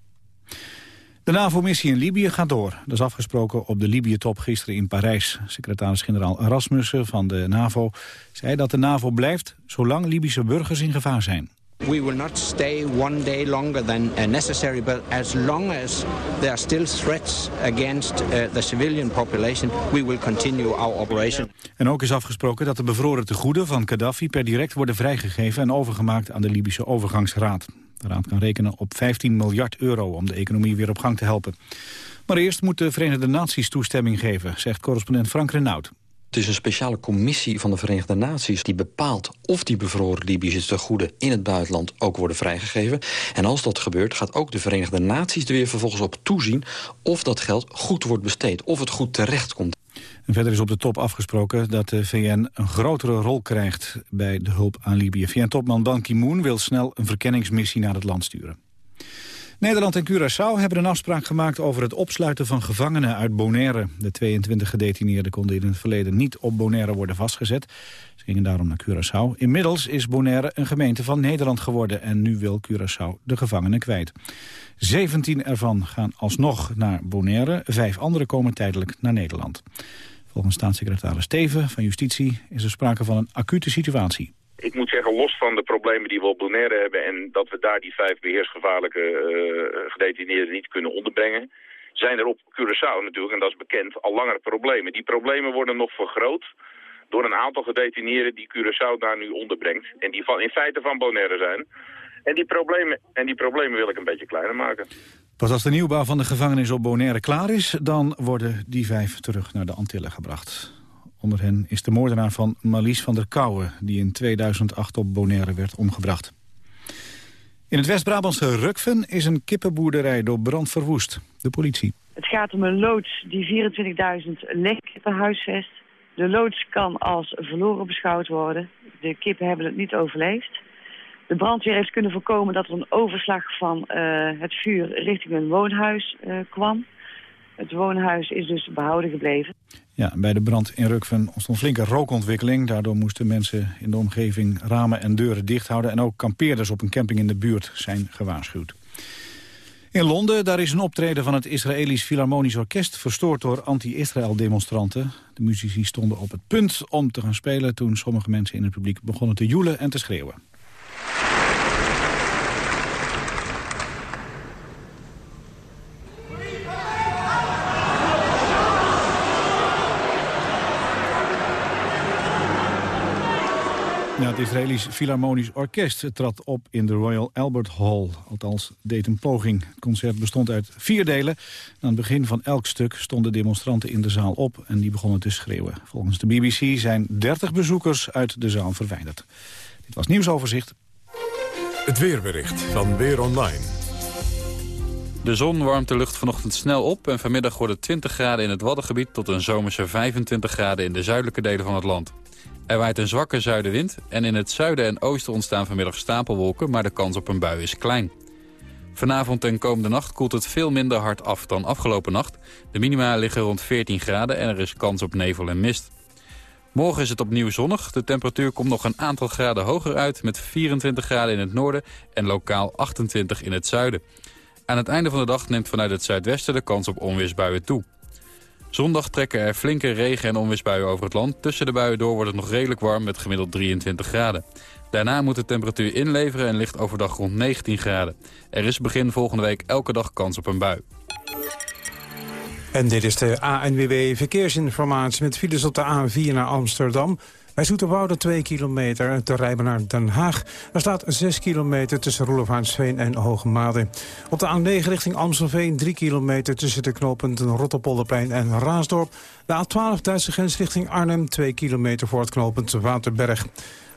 De NAVO-missie in Libië gaat door. Dat is afgesproken op de Libië-top gisteren in Parijs. Secretaris-generaal Erasmussen van de NAVO zei dat de NAVO blijft... zolang Libische burgers in gevaar zijn. We will not stay one day longer than uh, necessary, but as long as there are still threats against uh, the civilian population, we will continue our operation. En ook is afgesproken dat de bevroren tegoeden van Gaddafi per direct worden vrijgegeven en overgemaakt aan de Libische overgangsraad. De raad kan rekenen op 15 miljard euro om de economie weer op gang te helpen. Maar eerst moet de Verenigde Naties toestemming geven, zegt correspondent Frank Renaud. Het is een speciale commissie van de Verenigde Naties... die bepaalt of die bevroren Libische tegoeden in het buitenland ook worden vrijgegeven. En als dat gebeurt, gaat ook de Verenigde Naties er weer vervolgens op toezien... of dat geld goed wordt besteed, of het goed terechtkomt. En verder is op de top afgesproken dat de VN een grotere rol krijgt bij de hulp aan Libië. VN-topman Ban Ki-moon wil snel een verkenningsmissie naar het land sturen. Nederland en Curaçao hebben een afspraak gemaakt over het opsluiten van gevangenen uit Bonaire. De 22 gedetineerden konden in het verleden niet op Bonaire worden vastgezet. Ze gingen daarom naar Curaçao. Inmiddels is Bonaire een gemeente van Nederland geworden en nu wil Curaçao de gevangenen kwijt. 17 ervan gaan alsnog naar Bonaire, vijf anderen komen tijdelijk naar Nederland. Volgens staatssecretaris Steven van Justitie is er sprake van een acute situatie. Ik moet zeggen, los van de problemen die we op Bonaire hebben... en dat we daar die vijf beheersgevaarlijke uh, gedetineerden niet kunnen onderbrengen... zijn er op Curaçao natuurlijk, en dat is bekend, al langer problemen. Die problemen worden nog vergroot door een aantal gedetineerden die Curaçao daar nu onderbrengt. En die van, in feite van Bonaire zijn. En die, problemen, en die problemen wil ik een beetje kleiner maken. Pas als de nieuwbouw van de gevangenis op Bonaire klaar is... dan worden die vijf terug naar de Antillen gebracht. Onder hen is de moordenaar van Malies van der Kouwen... die in 2008 op Bonaire werd omgebracht. In het West-Brabantse Rukven is een kippenboerderij door brand verwoest. De politie. Het gaat om een loods die 24.000 legkippen huisvest. De loods kan als verloren beschouwd worden. De kippen hebben het niet overleefd. De brandweer heeft kunnen voorkomen dat er een overslag van uh, het vuur richting een woonhuis uh, kwam. Het woonhuis is dus behouden gebleven. Ja, bij de brand in Rukven ontstond flinke rookontwikkeling. Daardoor moesten mensen in de omgeving ramen en deuren dicht houden. En ook kampeerders op een camping in de buurt zijn gewaarschuwd. In Londen daar is een optreden van het Israëlisch Philharmonisch Orkest... verstoord door anti-Israël demonstranten. De muzici stonden op het punt om te gaan spelen... toen sommige mensen in het publiek begonnen te joelen en te schreeuwen. Ja, het Israëlisch Philharmonisch Orkest trad op in de Royal Albert Hall. Althans, deed een poging. Het concert bestond uit vier delen. Aan het begin van elk stuk stonden demonstranten in de zaal op... en die begonnen te schreeuwen. Volgens de BBC zijn 30 bezoekers uit de zaal verwijderd. Dit was Nieuwsoverzicht. Het weerbericht van Weer Online. De zon warmt de lucht vanochtend snel op... en vanmiddag wordt het 20 graden in het Waddengebied... tot een zomerse 25 graden in de zuidelijke delen van het land. Er waait een zwakke zuidenwind en in het zuiden en oosten ontstaan vanmiddag stapelwolken, maar de kans op een bui is klein. Vanavond en komende nacht koelt het veel minder hard af dan afgelopen nacht. De minima liggen rond 14 graden en er is kans op nevel en mist. Morgen is het opnieuw zonnig. De temperatuur komt nog een aantal graden hoger uit... met 24 graden in het noorden en lokaal 28 in het zuiden. Aan het einde van de dag neemt vanuit het zuidwesten de kans op onweersbuien toe. Zondag trekken er flinke regen- en onweersbuien over het land. Tussen de buien door wordt het nog redelijk warm met gemiddeld 23 graden. Daarna moet de temperatuur inleveren en ligt overdag rond 19 graden. Er is begin volgende week elke dag kans op een bui. En dit is de ANWB Verkeersinformatie met files op de A4 naar Amsterdam. Bij Zoeterwoude 2 kilometer te rijden naar Den Haag. Er staat 6 kilometer tussen Roelofaansveen en Hoogmade. Op de A9 richting Amstelveen 3 kilometer tussen de knooppunten Rotterpolderplein en Raasdorp. De A12 Duitse grens richting Arnhem 2 kilometer voor het knooppunt Waterberg.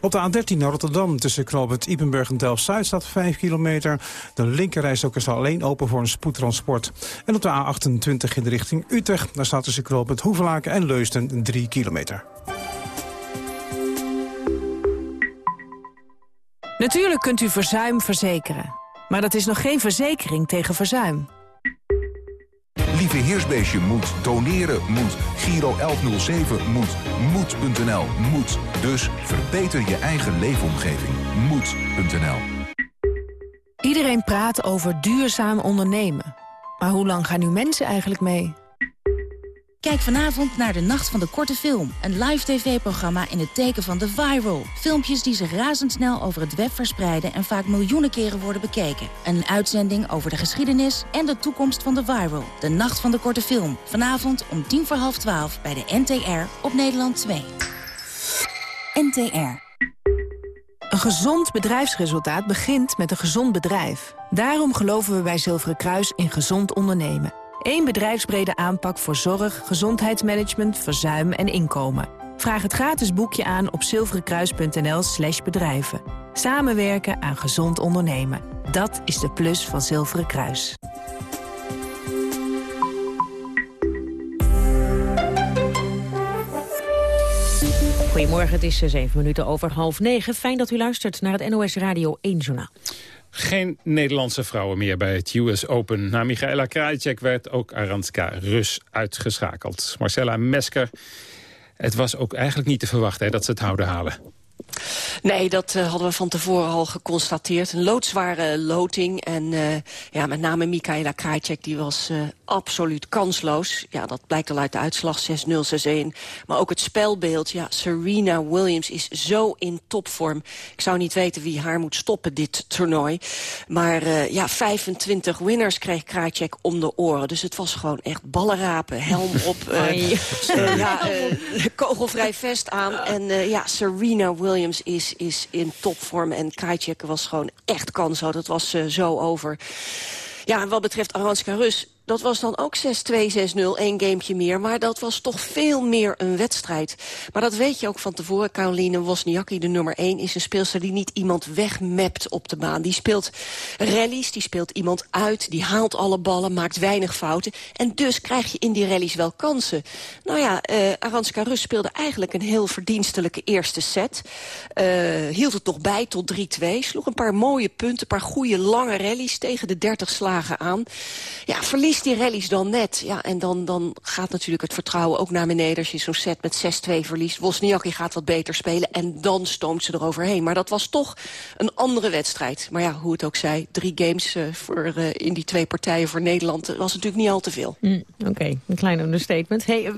Op de A13 naar Rotterdam tussen knooppunt Ipenburg en Delft-Zuid staat 5 kilometer. De linkerrijstok is alleen open voor een spoedtransport. En op de A28 in de richting Utrecht, daar staat tussen knooppunt Hoevelaken en Leusden 3 kilometer. Natuurlijk kunt u verzuim verzekeren. Maar dat is nog geen verzekering tegen verzuim. Lieve Heersbeestje moet, doneren moet, Giro 1107 moet, moed.nl moet. Dus verbeter je eigen leefomgeving. Moed.nl Iedereen praat over duurzaam ondernemen. Maar hoe lang gaan nu mensen eigenlijk mee? Kijk vanavond naar de Nacht van de Korte Film. Een live tv-programma in het teken van de viral. Filmpjes die zich razendsnel over het web verspreiden... en vaak miljoenen keren worden bekeken. Een uitzending over de geschiedenis en de toekomst van de viral. De Nacht van de Korte Film. Vanavond om tien voor half twaalf bij de NTR op Nederland 2. NTR. Een gezond bedrijfsresultaat begint met een gezond bedrijf. Daarom geloven we bij Zilveren Kruis in gezond ondernemen. Eén bedrijfsbrede aanpak voor zorg, gezondheidsmanagement, verzuim en inkomen. Vraag het gratis boekje aan op zilverenkruis.nl slash bedrijven. Samenwerken aan gezond ondernemen. Dat is de plus van Zilveren Kruis. Goedemorgen, het is zeven minuten over half negen. Fijn dat u luistert naar het NOS Radio 1 Journaal. Geen Nederlandse vrouwen meer bij het US Open. Na Michaela Krajicek werd ook Aranska Rus uitgeschakeld. Marcella Mesker, het was ook eigenlijk niet te verwachten hè, dat ze het houden halen. Nee, dat uh, hadden we van tevoren al geconstateerd. Een loodzware loting. En uh, ja, met name Mikaela Krajcek, die was uh, absoluut kansloos. Ja, dat blijkt al uit de uitslag 6-0, 6-1. Maar ook het spelbeeld. Ja, Serena Williams is zo in topvorm. Ik zou niet weten wie haar moet stoppen, dit toernooi. Maar ja, 25 winners kreeg Krajcek om de oren. Dus het was gewoon echt ballenrapen. Helm [laughs] op, ja, kogelvrij vest aan. En ja, Serena Williams is, is in topvorm. En Krajcek was gewoon echt kansloos. Dat was uh, zo over. Ja, en wat betreft Aranska Rus dat was dan ook 6-2, 6-0, één gamepje meer. Maar dat was toch veel meer een wedstrijd. Maar dat weet je ook van tevoren. Caroline Wozniacki, de nummer 1, is een speelster die niet iemand wegmapt op de baan. Die speelt rallies, die speelt iemand uit, die haalt alle ballen, maakt weinig fouten. En dus krijg je in die rallies wel kansen. Nou ja, uh, Aranska Rus speelde eigenlijk een heel verdienstelijke eerste set. Uh, hield het toch bij tot 3-2. Sloeg een paar mooie punten, een paar goede lange rallies tegen de 30 slagen aan. Ja, die rallies dan net. Ja, en dan, dan gaat natuurlijk het vertrouwen ook naar beneden... als je zo'n set met 6-2 verliest. Wozniacki gaat wat beter spelen en dan stoomt ze eroverheen. Maar dat was toch een andere wedstrijd. Maar ja, hoe het ook zij, drie games uh, voor, uh, in die twee partijen voor Nederland... was natuurlijk niet al te veel. Mm, Oké, een klein understatement. Hey, [laughs]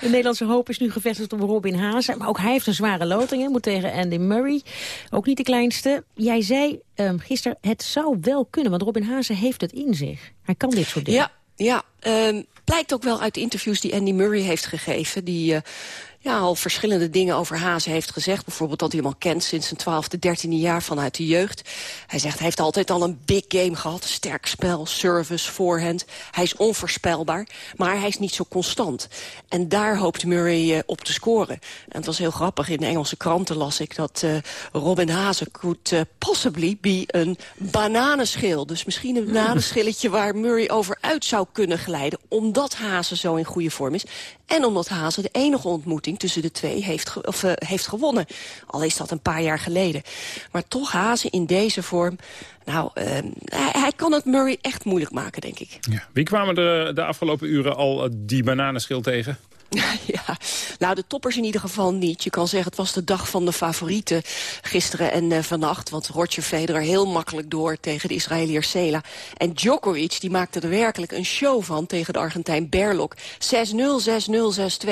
de Nederlandse hoop is nu gevestigd op Robin Haase. Maar ook hij heeft een zware loting. Hè, moet tegen Andy Murray. Ook niet de kleinste. Jij zei um, gisteren, het zou wel kunnen. Want Robin Haase heeft het in zich. Hij kan dit soort dingen. Ja, ja um, blijkt ook wel uit interviews die Andy Murray heeft gegeven. Die... Uh, ja, al verschillende dingen over Hazen heeft gezegd. Bijvoorbeeld dat hij hem al kent sinds zijn twaalfde, dertiende jaar vanuit de jeugd. Hij zegt hij heeft altijd al een big game gehad. Sterk spel, service, voorhand. Hij is onvoorspelbaar, maar hij is niet zo constant. En daar hoopt Murray uh, op te scoren. En het was heel grappig. In de Engelse kranten las ik dat uh, Robin Hazen could uh, possibly be een bananenschil. Dus misschien een [laughs] bananenschilletje waar Murray over uit zou kunnen glijden. Omdat Hazen zo in goede vorm is. En omdat Hazen de enige ontmoeting tussen de twee heeft, of, uh, heeft gewonnen. Al is dat een paar jaar geleden. Maar toch Hazen in deze vorm... Nou, uh, hij, kan het Murray echt moeilijk maken, denk ik. Ja. Wie kwamen er de afgelopen uren al die bananenschil tegen? [laughs] ja, nou de toppers in ieder geval niet. Je kan zeggen het was de dag van de favorieten gisteren en uh, vannacht. Want Roger Federer heel makkelijk door tegen de Israëliër Sela. En Djokovic die maakte er werkelijk een show van tegen de Argentijn Berlok. 6-0, 6-0, 6-2.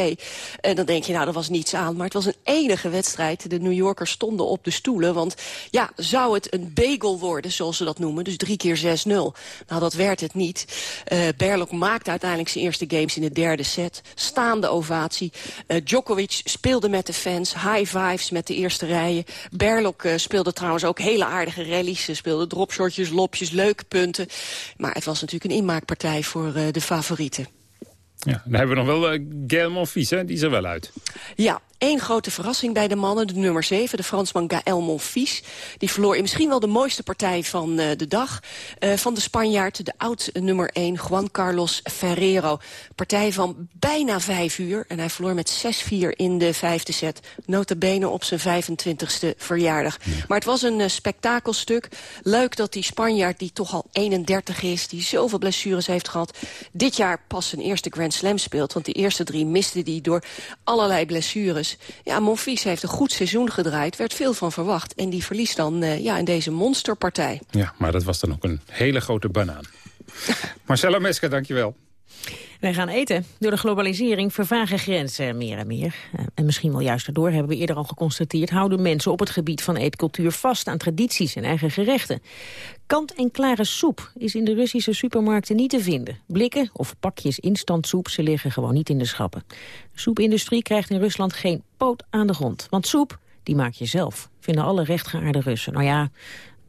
En dan denk je nou dat was niets aan. Maar het was een enige wedstrijd. De New Yorkers stonden op de stoelen. Want ja, zou het een bagel worden zoals ze dat noemen. Dus drie keer 6-0. Nou dat werd het niet. Uh, Berlok maakte uiteindelijk zijn eerste games in de derde set. Staande ovatie. Uh, Djokovic speelde met de fans, high fives met de eerste rijen. Berlok uh, speelde trouwens ook hele aardige rallies. Ze speelde dropshotjes, lopjes, leuke punten. Maar het was natuurlijk een inmaakpartij voor uh, de favorieten. Ja, dan hebben we nog wel uh, Gael Monfils, hè? die is er wel uit. Ja, één grote verrassing bij de mannen. De nummer 7, de Fransman Gaël Monfils. Die verloor in misschien wel de mooiste partij van uh, de dag. Uh, van de Spanjaard, de oud nummer 1, Juan Carlos Ferrero. Partij van bijna vijf uur. En hij verloor met 6-4 in de vijfde set. Notabene op zijn 25ste verjaardag. Ja. Maar het was een uh, spektakelstuk. Leuk dat die Spanjaard, die toch al 31 is... die zoveel blessures heeft gehad... dit jaar pas zijn eerste Grand Slam speelt. Want die eerste drie miste hij door allerlei blessures. Ja, Monfils heeft een goed seizoen gedraaid. Werd veel van verwacht. En die verliest dan uh, ja, in deze monsterpartij. Ja, maar dat was dan ook een hele grote banaan. [laughs] Marcella Mesker, dankjewel. Wij gaan eten. Door de globalisering vervagen grenzen meer en meer. En misschien wel juist daardoor, hebben we eerder al geconstateerd... houden mensen op het gebied van eetcultuur vast aan tradities en eigen gerechten. Kant-en-klare soep is in de Russische supermarkten niet te vinden. Blikken of pakjes instantsoep, ze liggen gewoon niet in de schappen. De soepindustrie krijgt in Rusland geen poot aan de grond. Want soep, die maak je zelf, vinden alle rechtgeaarde Russen. Nou ja,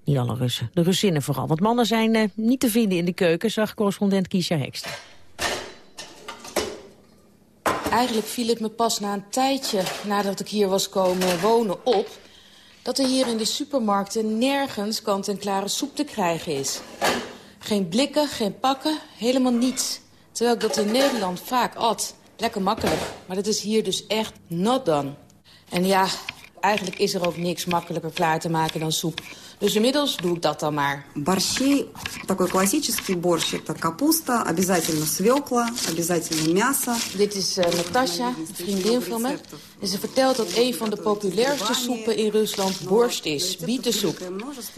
niet alle Russen, de Russinnen vooral. Want mannen zijn uh, niet te vinden in de keuken, zag correspondent Kiesja Hekster. Eigenlijk viel het me pas na een tijdje nadat ik hier was komen wonen op... dat er hier in de supermarkten nergens kant-en-klare soep te krijgen is. Geen blikken, geen pakken, helemaal niets. Terwijl ik dat in Nederland vaak at. Lekker makkelijk. Maar dat is hier dus echt not done. En ja, eigenlijk is er ook niks makkelijker klaar te maken dan soep. Dus inmiddels doe ik dat dan maar. Борщи, такой классический борщ, это капуста, обязательно свекла, обязательно мясо. Dit is uh, Natasja, een vriendin van me. En ze vertelt dat een van de populairste soepen in Rusland borst is, bietensoep.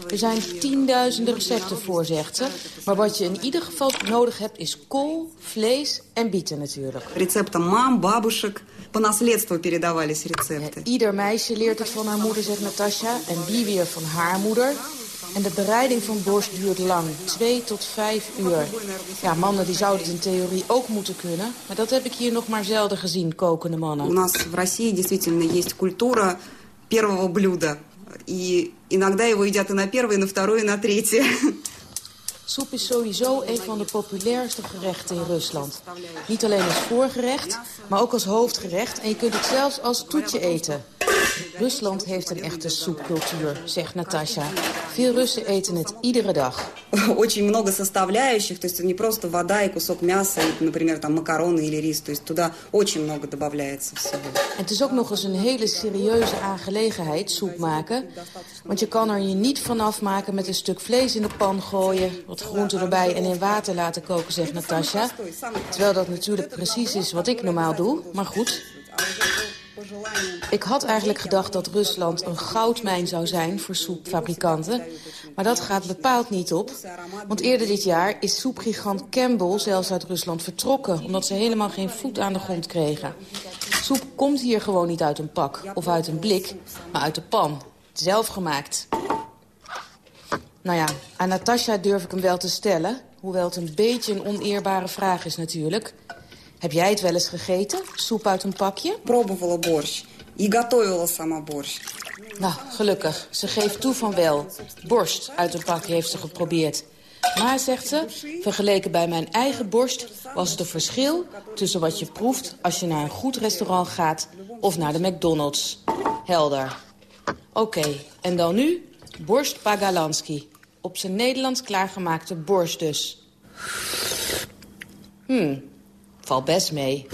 Er zijn tienduizenden recepten voor, zegt ze. Maar wat je in ieder geval nodig hebt is kool, vlees en bieten natuurlijk. Recepten mam, бабушек. По наследству передавались рецепты. Ieder meisje leert het van haar moeder, zegt Natasja. En die weer van haar moeder. En de bereiding van borst duurt lang. Twee tot vijf uur. Ja, mannen die zouden het in theorie ook moeten kunnen. Maar dat heb ik hier nog maar zelden gezien, kokende mannen. У нас в России действительно есть культура первого блюда. И иногда его едят и на первое, и на второе, и на третье. [laughs] Soep is sowieso een van de populairste gerechten in Rusland. Niet alleen als voorgerecht, maar ook als hoofdgerecht. En je kunt het zelfs als toetje eten. Rusland heeft een echte soepcultuur, zegt Natasja. Veel Russen eten het iedere dag. [laughs] Очень много составляющих, то есть не просто вода и кусок мяса, и, например, там макароны или рис. То есть туда очень много добавляется всего. En het is ook nog eens een hele serieuze aangelegenheid, soep maken. Want je kan er je niet van afmaken met een stuk vlees in de pan gooien... wat groenten erbij en in water laten koken, zegt Natasja. Terwijl dat natuurlijk precies is wat ik normaal doe, maar goed... Ik had eigenlijk gedacht dat Rusland een goudmijn zou zijn voor soepfabrikanten. Maar dat gaat bepaald niet op. Want eerder dit jaar is soepgigant Campbell zelfs uit Rusland vertrokken... omdat ze helemaal geen voet aan de grond kregen. Soep komt hier gewoon niet uit een pak of uit een blik, maar uit de pan. Zelf gemaakt. Nou ja, aan Natasja durf ik hem wel te stellen. Hoewel het een beetje een oneerbare vraag is natuurlijk. Heb jij het wel eens gegeten? Soep uit een pakje? Пробовала борщ. И готовила сама борщ. Nou, gelukkig. Ze geeft toe van wel. Borst uit een pakje heeft ze geprobeerd. Maar, zegt ze, vergeleken bij mijn eigen borst... was het een verschil tussen wat je proeft als je naar een goed restaurant gaat... of naar de McDonald's. Helder. Oké, en dan nu borst Pagalanski. Op zijn Nederlands klaargemaakte borst dus. Hmm, valt best mee.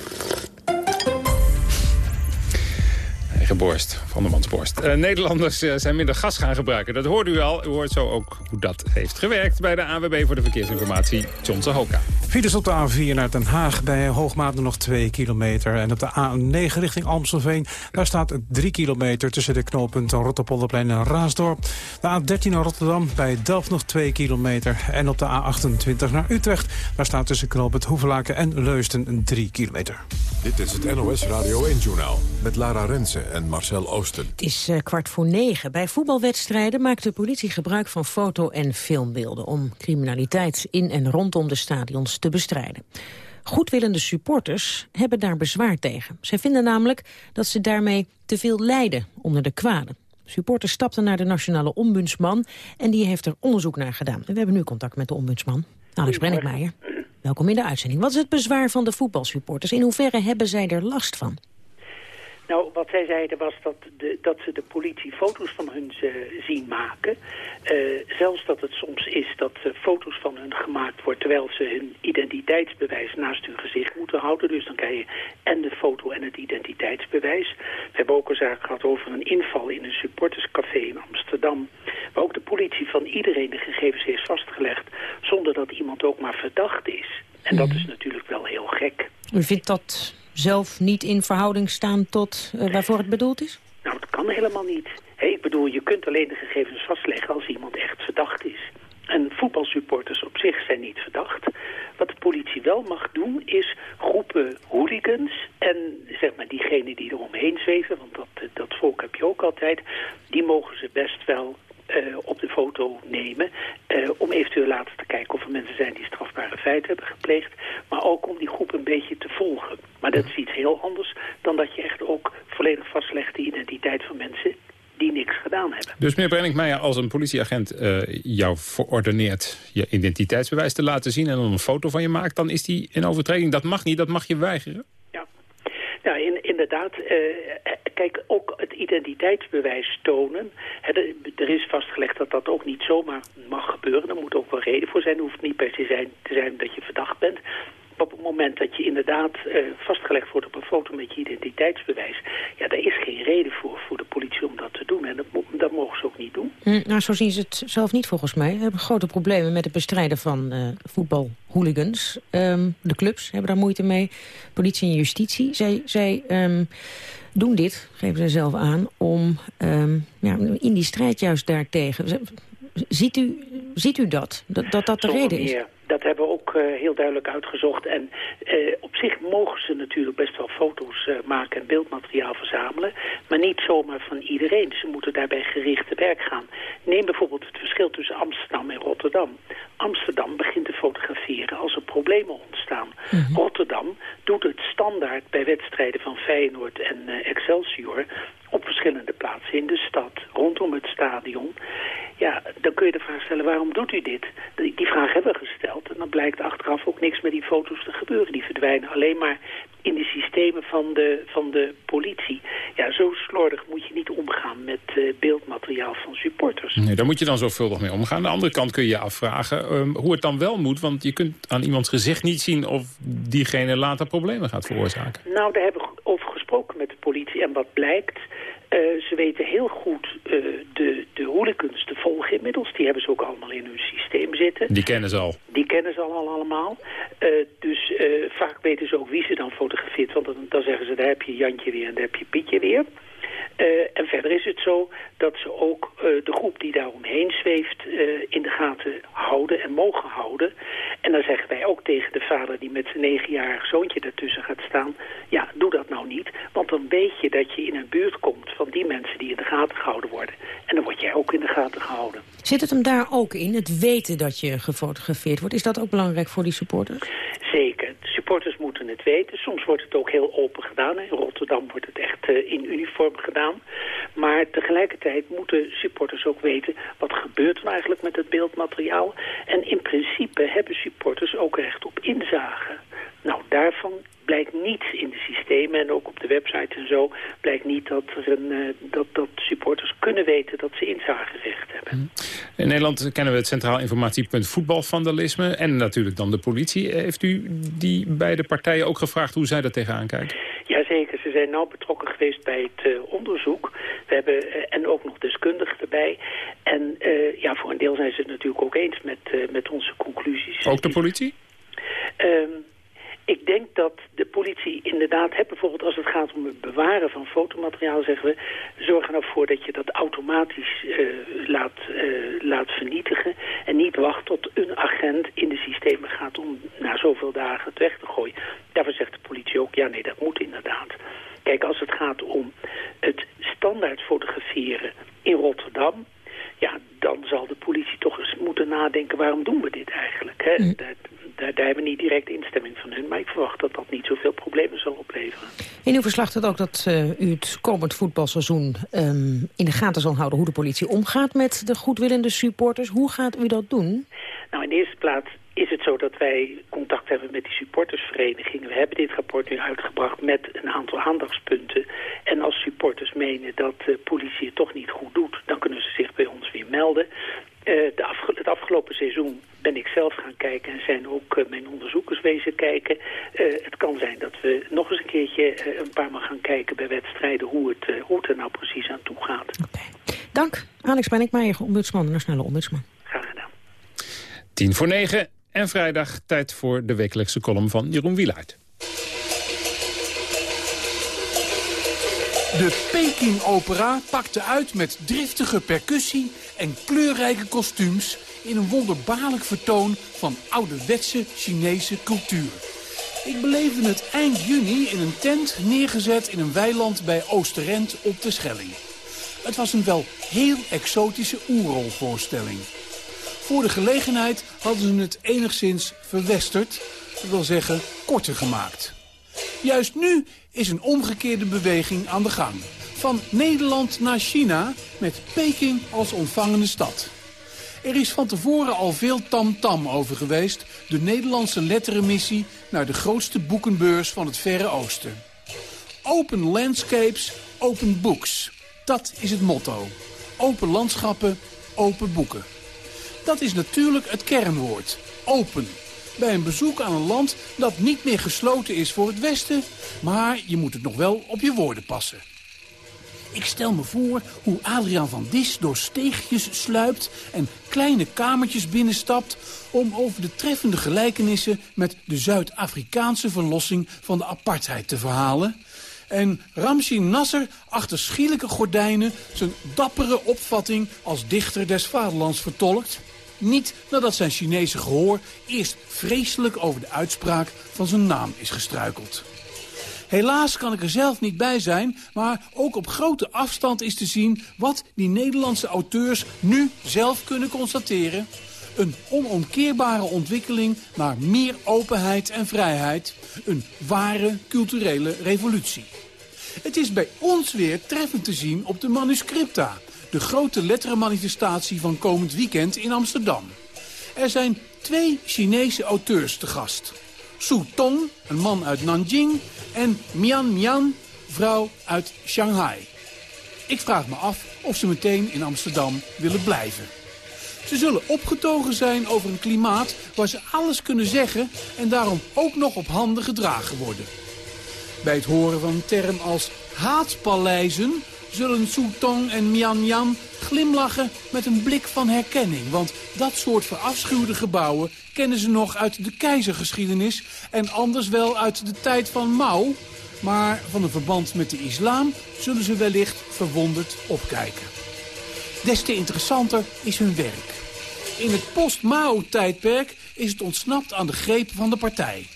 Borst, van de mansborst. Uh, Nederlanders uh, zijn minder gas gaan gebruiken. Dat hoort u al. U hoort zo ook hoe dat heeft gewerkt bij de AWB voor de verkeersinformatie. John Zahoka. Files op de A4 naar Den Haag bij Hoogmaat nog 2 kilometer. En op de A9 richting Amstelveen, daar staat 3 kilometer... tussen de knooppunten Rotterpolderplein en Raasdorp. De A13 naar Rotterdam bij Delft nog 2 kilometer. En op de A28 naar Utrecht, daar staat tussen knooppunt Hoevelaken en Leusden 3 kilometer. Dit is het NOS Radio 1-journaal met Lara Rensen en Marcel Oosten. Het is uh, kwart voor negen. Bij voetbalwedstrijden maakt de politie gebruik van foto- en filmbeelden... om criminaliteit in en rondom de stadions te bestrijden. Goedwillende supporters hebben daar bezwaar tegen. Zij vinden namelijk dat ze daarmee te veel lijden onder de kwade. Supporters stapten naar de nationale ombudsman en die heeft er onderzoek naar gedaan. We hebben nu contact met de ombudsman, Alex Brenninkmeijer. Welkom in de uitzending. Wat is het bezwaar van de voetbalsupporters? In hoeverre hebben zij er last van? Nou, wat zij zeiden was dat, de, dat ze de politie foto's van hun uh, zien maken. Uh, zelfs dat het soms is dat uh, foto's van hun gemaakt wordt... terwijl ze hun identiteitsbewijs naast hun gezicht moeten houden. Dus dan krijg je en de foto en het identiteitsbewijs. We hebben ook een zaak gehad over een inval in een supporterscafé in Amsterdam... waar ook de politie van iedereen de gegevens heeft vastgelegd... zonder dat iemand ook maar verdacht is. En dat is natuurlijk wel heel gek. U vindt dat zelf niet in verhouding staan tot uh, waarvoor het bedoeld is? Nou, dat kan helemaal niet. Hey, ik bedoel, je kunt alleen de gegevens vastleggen als iemand echt verdacht is. En voetbalsupporters op zich zijn niet verdacht. Wat de politie wel mag doen is groepen hooligans en zeg maar diegenen die eromheen zweven, want dat, dat volk heb je ook altijd, die mogen ze best wel uh, op de foto nemen. Uh, om eventueel later te kijken of er mensen zijn die strafbare feiten hebben gepleegd. Maar ook om die groep een beetje te volgen. Maar dat is iets heel anders dan dat je echt ook volledig vastlegt de identiteit van mensen die niks gedaan hebben. Dus meneer Brenningmeijer, als een politieagent uh, jou verordeneert je identiteitsbewijs te laten zien... en dan een foto van je maakt, dan is die in overtreding. Dat mag niet, dat mag je weigeren? Ja, ja in, inderdaad. Uh, kijk, ook het identiteitsbewijs tonen. Hè, er is vastgelegd dat dat ook niet zomaar mag gebeuren. Er moet ook wel reden voor zijn. Hoeft niet per se zijn, te zijn dat je verdacht bent op het moment dat je inderdaad uh, vastgelegd wordt op een foto met je identiteitsbewijs... ja, daar is geen reden voor, voor de politie om dat te doen. En dat, dat mogen ze ook niet doen. Hm, nou, zo zien ze het zelf niet volgens mij. We hebben grote problemen met het bestrijden van uh, voetbalhooligans. Um, de clubs hebben daar moeite mee. Politie en justitie. Zij, zij um, doen dit, geven ze zelf aan, om um, ja, in die strijd juist daartegen... Ziet u, ziet u dat? Dat dat, dat de Zonder reden is? Meer. Dat hebben we ook uh, heel duidelijk uitgezocht. En uh, op zich mogen ze natuurlijk best wel foto's uh, maken en beeldmateriaal verzamelen. Maar niet zomaar van iedereen. Ze moeten daarbij gericht te werk gaan. Neem bijvoorbeeld het verschil tussen Amsterdam en Rotterdam. Amsterdam begint te fotograferen als er problemen ontstaan. Mm -hmm. Rotterdam doet het standaard bij wedstrijden van Feyenoord en Excelsior op verschillende plaatsen in de stad, rondom het stadion. Ja, kun je de vraag stellen, waarom doet u dit? Die, vraag hebben we gesteld en dan blijkt achteraf ook niks met die foto's te gebeuren. Die verdwijnen alleen maar in de systemen van de, van de politie. Ja, zo slordig moet je niet omgaan met uh, beeldmateriaal van supporters. Nee, daar moet je dan zorgvuldig mee omgaan. Aan de andere kant kun je je afvragen um, hoe het dan wel moet. Want je kunt aan iemands gezicht niet zien of diegene later problemen gaat veroorzaken. Nou, daar hebben we over gesproken met de politie. En wat blijkt, uh, ze weten heel goed uh, de, de hooligans te volgen inmiddels. Die hebben ze ook allemaal in hun systeem zitten. Die kennen ze al. Die kennen ze al allemaal. Uh, dus vaak weten ze ook wie ze dan fotografeert. Want dan, dan zeggen ze, daar heb je Jantje weer en daar heb je Pietje weer. Uh, en verder is het zo dat ze ook uh, de groep die daaromheen zweeft uh, in de gaten houden en mogen houden. En dan zeggen wij ook tegen de vader die met zijn negenjarig zoontje daartussen gaat staan... ja, doe dat nou niet, want dan weet je dat je in een buurt komt van die mensen die in de gaten gehouden worden. En dan word jij ook in de gaten gehouden. Zit het hem daar ook in, het weten dat je gefotografeerd wordt? Is dat ook belangrijk voor die supporters? Zeker. Supporters moeten het weten. Soms wordt het ook heel open gedaan. In Rotterdam wordt het echt uh, in uniform gedaan. Maar tegelijkertijd moeten supporters ook weten... wat gebeurt er eigenlijk met het beeldmateriaal. En in principe hebben supporters ook recht op inzage. Nou, daarvan blijkt niets in de systemen website en zo blijkt niet dat, er een, uh, dat, dat supporters kunnen weten dat ze inzagerecht hebben. Mhm. In Nederland kennen we het Centraal Informatiepunt Voetbalvandalisme en natuurlijk dan de politie. Heeft u die beide partijen ook gevraagd hoe zij daar tegenaan kijken? Jazeker, ze zijn nauw betrokken geweest bij het uh, onderzoek. We hebben, uh, en ook nog deskundigen erbij. En ja, voor een deel zijn ze het natuurlijk ook eens met, met onze conclusies. Ook de politie? Um, ik denk dat politie inderdaad, hè, bijvoorbeeld als het gaat om het bewaren van fotomateriaal, zeggen we, zorg er nou voor dat je dat automatisch uh, laat, uh, laat vernietigen en niet wacht tot een agent in de systemen gaat om na zoveel dagen het weg te gooien. Daarvoor zegt de politie ook, ja nee, dat moet inderdaad. Kijk, als het gaat om het standaard fotograferen in Rotterdam, ja, dan zal de politie toch eens moeten nadenken, waarom doen we dit eigenlijk? Hè? Mm. Dat, daar, daar, hebben we niet direct instemming van hun. Maar ik verwacht dat dat niet zoveel problemen zal opleveren. In uw verslag staat ook dat uh, u het komend voetbalseizoen um, in de gaten zal houden... hoe de politie omgaat met de goedwillende supporters. Hoe gaat u dat doen? Nou, in de eerste plaats is het zo dat wij contact hebben met die supportersverenigingen. We hebben dit rapport nu uitgebracht met een aantal aandachtspunten. En als supporters menen dat de politie het toch niet goed doet... dan kunnen ze zich bij ons weer melden. Uh, de afge het afgelopen seizoen ben ik zelf gaan kijken en zijn ook uh, mijn onderzoekers wezen kijken. Uh, het kan zijn dat we nog eens een keertje een paar maal gaan kijken bij wedstrijden hoe het, hoe het er nou precies aan toe gaat. Okay. Dank, Alex Benninkmeijer, ombudsman, nationale ombudsman. Graag gedaan. Tien voor negen en vrijdag tijd voor de wekelijkse column van Jeroen Wielaert. De Peking Opera pakte uit met driftige percussie en kleurrijke kostuums... in een wonderbaarlijk vertoon van ouderwetse Chinese cultuur. Ik beleefde het eind juni in een tent neergezet in een weiland bij Oosterend op de Schelling. Het was een wel heel exotische oerolvoorstelling. Voor de gelegenheid hadden ze het enigszins verwesterd, dat wil zeggen korter gemaakt. Juist nu is een omgekeerde beweging aan de gang. Van Nederland naar China met Peking als ontvangende stad. Er is van tevoren al veel tamtam -tam over geweest. De Nederlandse letterenmissie naar de grootste boekenbeurs van het Verre Oosten. Open landscapes, open books. Dat is het motto. Open landschappen, open boeken. Dat is natuurlijk het kernwoord. Open bij een bezoek aan een land dat niet meer gesloten is voor het Westen... maar je moet het nog wel op je woorden passen. Ik stel me voor hoe Adriaan van Dis door steegjes sluipt... en kleine kamertjes binnenstapt om over de treffende gelijkenissen... met de Zuid-Afrikaanse verlossing van de apartheid te verhalen... En Ramsi Nasser achter schielijke gordijnen zijn dappere opvatting als dichter des vaderlands vertolkt. Niet nadat zijn Chinese gehoor eerst vreselijk over de uitspraak van zijn naam is gestruikeld. Helaas kan ik er zelf niet bij zijn, maar ook op grote afstand is te zien... wat die Nederlandse auteurs nu zelf kunnen constateren. Een onomkeerbare ontwikkeling naar meer openheid en vrijheid. Een ware culturele revolutie. Het is bij ons weer treffend te zien op de manuscripta de grote letterenmanifestatie van komend weekend in Amsterdam. Er zijn twee Chinese auteurs te gast. Su Tong, een man uit Nanjing, en Mian Mian, vrouw uit Shanghai. Ik vraag me af of ze meteen in Amsterdam willen blijven. Ze zullen opgetogen zijn over een klimaat waar ze alles kunnen zeggen... en daarom ook nog op handen gedragen worden. Bij het horen van een term als haatpaleizen zullen Su Tong en Mian glimlachen met een blik van herkenning. Want dat soort verafschuwde gebouwen kennen ze nog uit de keizergeschiedenis... en anders wel uit de tijd van Mao. Maar van een verband met de islam zullen ze wellicht verwonderd opkijken. Des te interessanter is hun werk. In het post-Mao-tijdperk is het ontsnapt aan de greep van de partij.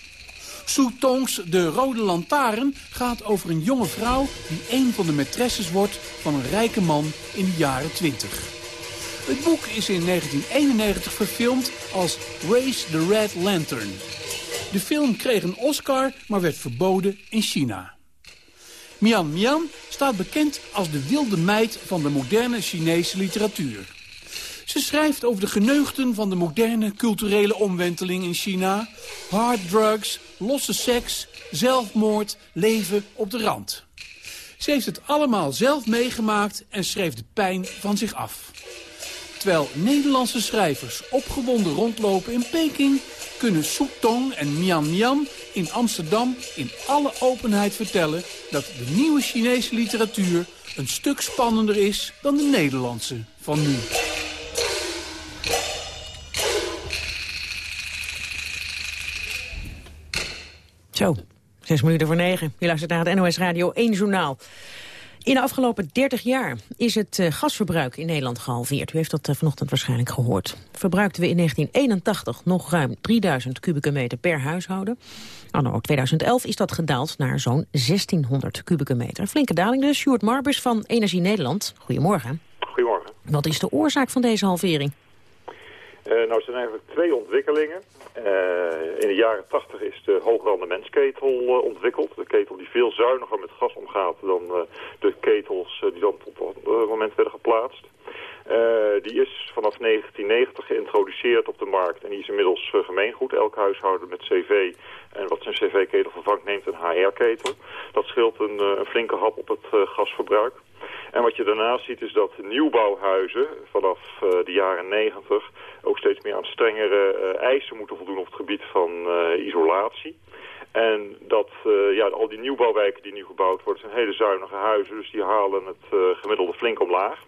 Tongs De Rode Lantaarn gaat over een jonge vrouw... die een van de maîtresses wordt van een rijke man in de jaren 20. Het boek is in 1991 verfilmd als Race the Red Lantern. De film kreeg een Oscar, maar werd verboden in China. Mian Mian staat bekend als de wilde meid van de moderne Chinese literatuur. Ze schrijft over de geneugten van de moderne culturele omwenteling in China. Hard drugs, losse seks, zelfmoord, leven op de rand. Ze heeft het allemaal zelf meegemaakt en schreef de pijn van zich af. Terwijl Nederlandse schrijvers opgewonden rondlopen in Peking... kunnen Soek Tong en Mian Mian in Amsterdam in alle openheid vertellen... dat de nieuwe Chinese literatuur een stuk spannender is dan de Nederlandse van nu. Zo, zes minuten voor negen. Je luistert naar het NOS Radio 1 Journaal. In de afgelopen 30 jaar is het uh, gasverbruik in Nederland gehalveerd. U heeft dat uh, vanochtend waarschijnlijk gehoord. Verbruikten we in 1981 nog ruim 3000 kubieke meter per huishouden. Anno 2011 is dat gedaald naar zo'n 1600 kubieke meter. Flinke daling dus. Sjoerd Marbus van Energie Nederland. Goedemorgen. Goedemorgen. Wat is de oorzaak van deze halvering? Uh, nou, zijn eigenlijk twee ontwikkelingen. Uh, in de jaren 80 is de hoograndementsketel uh, ontwikkeld. De ketel die veel zuiniger met gas omgaat dan de ketels die dan op dat moment werden geplaatst. Die is vanaf 1990 geïntroduceerd op de markt en die is inmiddels gemeengoed. Elk huishouden met cv en wat zijn cv-ketel vervangt neemt een HR-ketel. Dat scheelt een, een, flinke hap op het gasverbruik. En wat je daarnaast ziet is dat nieuwbouwhuizen vanaf uh, de jaren 90 ook steeds meer aan strengere uh, eisen moeten voldoen op het gebied van uh, isolatie. En dat ja, al die nieuwbouwwijken die nu gebouwd worden zijn hele zuinige huizen, dus die halen het gemiddelde flink omlaag.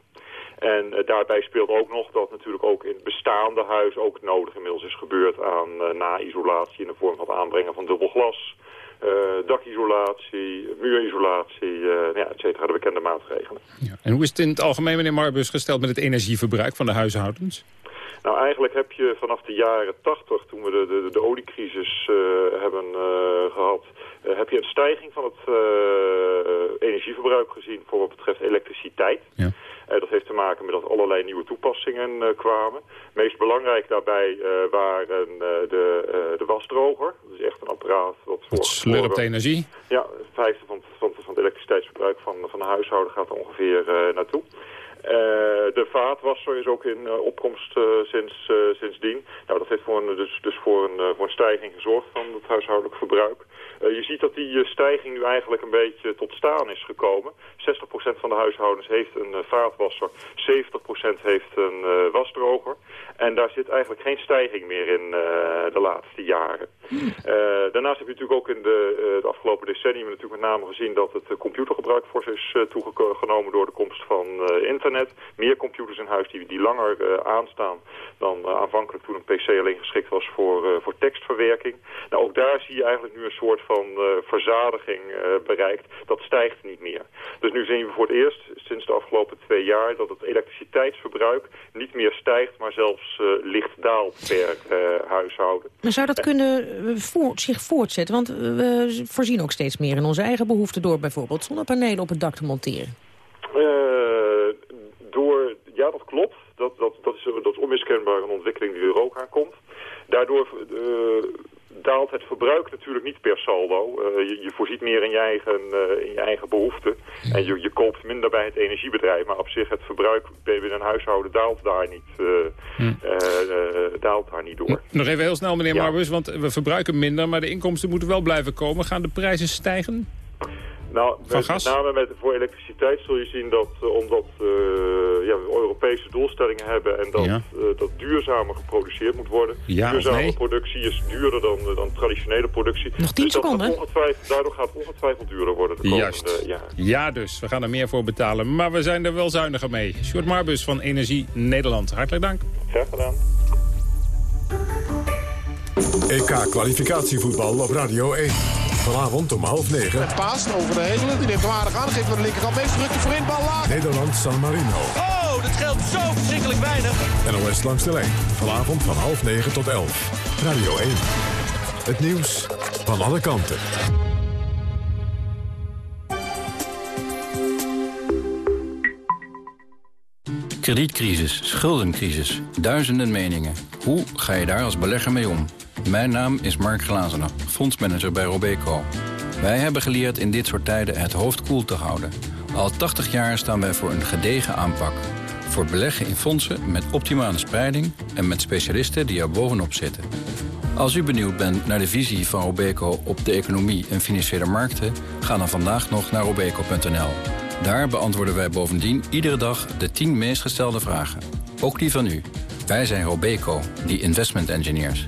En daarbij speelt ook nog dat natuurlijk ook in bestaande huizen ook nodig inmiddels is gebeurd aan na-isolatie in de vorm van het aanbrengen van dubbel glas. Uh, dakisolatie, muurisolatie, ja, et cetera, de bekende maatregelen. Ja. En hoe is het in het algemeen, meneer Marbus, gesteld met het energieverbruik van de huishoudens? Nou, eigenlijk heb je vanaf de jaren 80, toen we de, de, de oliecrisis uh, hebben gehad, heb je een stijging van het energieverbruik gezien voor wat betreft elektriciteit. Ja. Uh, dat heeft te maken met dat allerlei nieuwe toepassingen uh, kwamen. Meest belangrijk daarbij uh, waren de, de wasdroger. Dat is echt een apparaat wat voor... Het slurpt energie? Ja, het vijfde van, van, van het elektriciteitsverbruik van, van de huishouden gaat er ongeveer naartoe. De vaatwasser is ook in opkomst sinds, sindsdien. Nou, dat heeft voor een, dus, dus voor, een, voor stijging gezorgd van het huishoudelijk verbruik. je ziet dat die stijging nu eigenlijk een beetje tot staan is gekomen. 60% van de huishoudens heeft een vaatwasser, 70% heeft een wasdroger. En daar zit eigenlijk geen stijging meer in de laatste jaren. Daarnaast heb je natuurlijk ook in de, het afgelopen decennium natuurlijk met name gezien dat het computergebruik fors is toegenomen door de komst van internet. Meer computers in huis die, die langer aanstaan dan aanvankelijk toen een pc alleen geschikt was voor, voor tekstverwerking. Nou, ook daar zie je eigenlijk nu een soort van verzadiging bereikt. Dat stijgt niet meer. Dus nu zien we voor het eerst sinds de afgelopen twee jaar dat het elektriciteitsverbruik niet meer stijgt, maar zelfs licht daalt per huishouden. Maar zou dat kunnen voort, zich voortzetten? Want we voorzien ook steeds meer in onze eigen behoeften door bijvoorbeeld zonnepanelen op het dak te monteren. Uh, door, ja, dat klopt. Dat, dat, dat, is, dat is onmiskenbaar een ontwikkeling die er ook aan komt. Daardoor daalt het verbruik natuurlijk niet per saldo. Uh, je, je, voorziet meer in je eigen, uh, in je eigen behoeften. En je, je koopt minder bij het energiebedrijf. Maar op zich het verbruik binnen een huishouden daalt daar niet, uh, hm. daalt daar niet door. Nog even heel snel meneer ja. Marbus, want we verbruiken minder. Maar de inkomsten moeten wel blijven komen. Gaan de prijzen stijgen? Nou, met, met name met, voor elektriciteit zul je zien dat uh, omdat uh, ja, we Europese doelstellingen hebben en dat, ja. uh, dat duurzamer geproduceerd moet worden. Ja, Duurzame nee? productie is duurder dan, dan traditionele productie. Nog 10 dus seconden. daardoor gaat het ongetwijfeld duurder worden de komende Juist. jaren. Ja, dus. We gaan er meer voor betalen. Maar we zijn er wel zuiniger mee. Sjoerd Marbus van Energie Nederland. Hartelijk dank. Graag gedaan. EK-kwalificatievoetbal op Radio 1. Vanavond om half negen. Het paast over de hele. Die neemt hem aardig aan. Geeft naar de linkerkant. Meest drukte voorin. Bal laag. Nederland-San Marino. Oh, dat geldt zo verschrikkelijk weinig. NOS langs de lijn. Vanavond van half negen tot elf. Radio 1. Het nieuws van alle kanten. Kredietcrisis, schuldencrisis, duizenden meningen. Hoe ga je daar als belegger mee om? Mijn naam is Mark Glazener, fondsmanager bij Robeco. Wij hebben geleerd in dit soort tijden het hoofd koel te houden. Al 80 jaar staan wij voor een gedegen aanpak. Voor beleggen in fondsen met optimale spreiding... en met specialisten die er bovenop zitten. Als u benieuwd bent naar de visie van Robeco op de economie en financiële markten... ga dan vandaag nog naar robeco.nl. Daar beantwoorden wij bovendien iedere dag de 10 meest gestelde vragen. Ook die van u. Wij zijn Robeco, die investment engineers.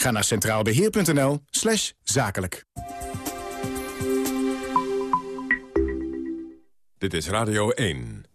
Ga naar centraalbeheer.nl slash zakelijk. Dit is Radio 1.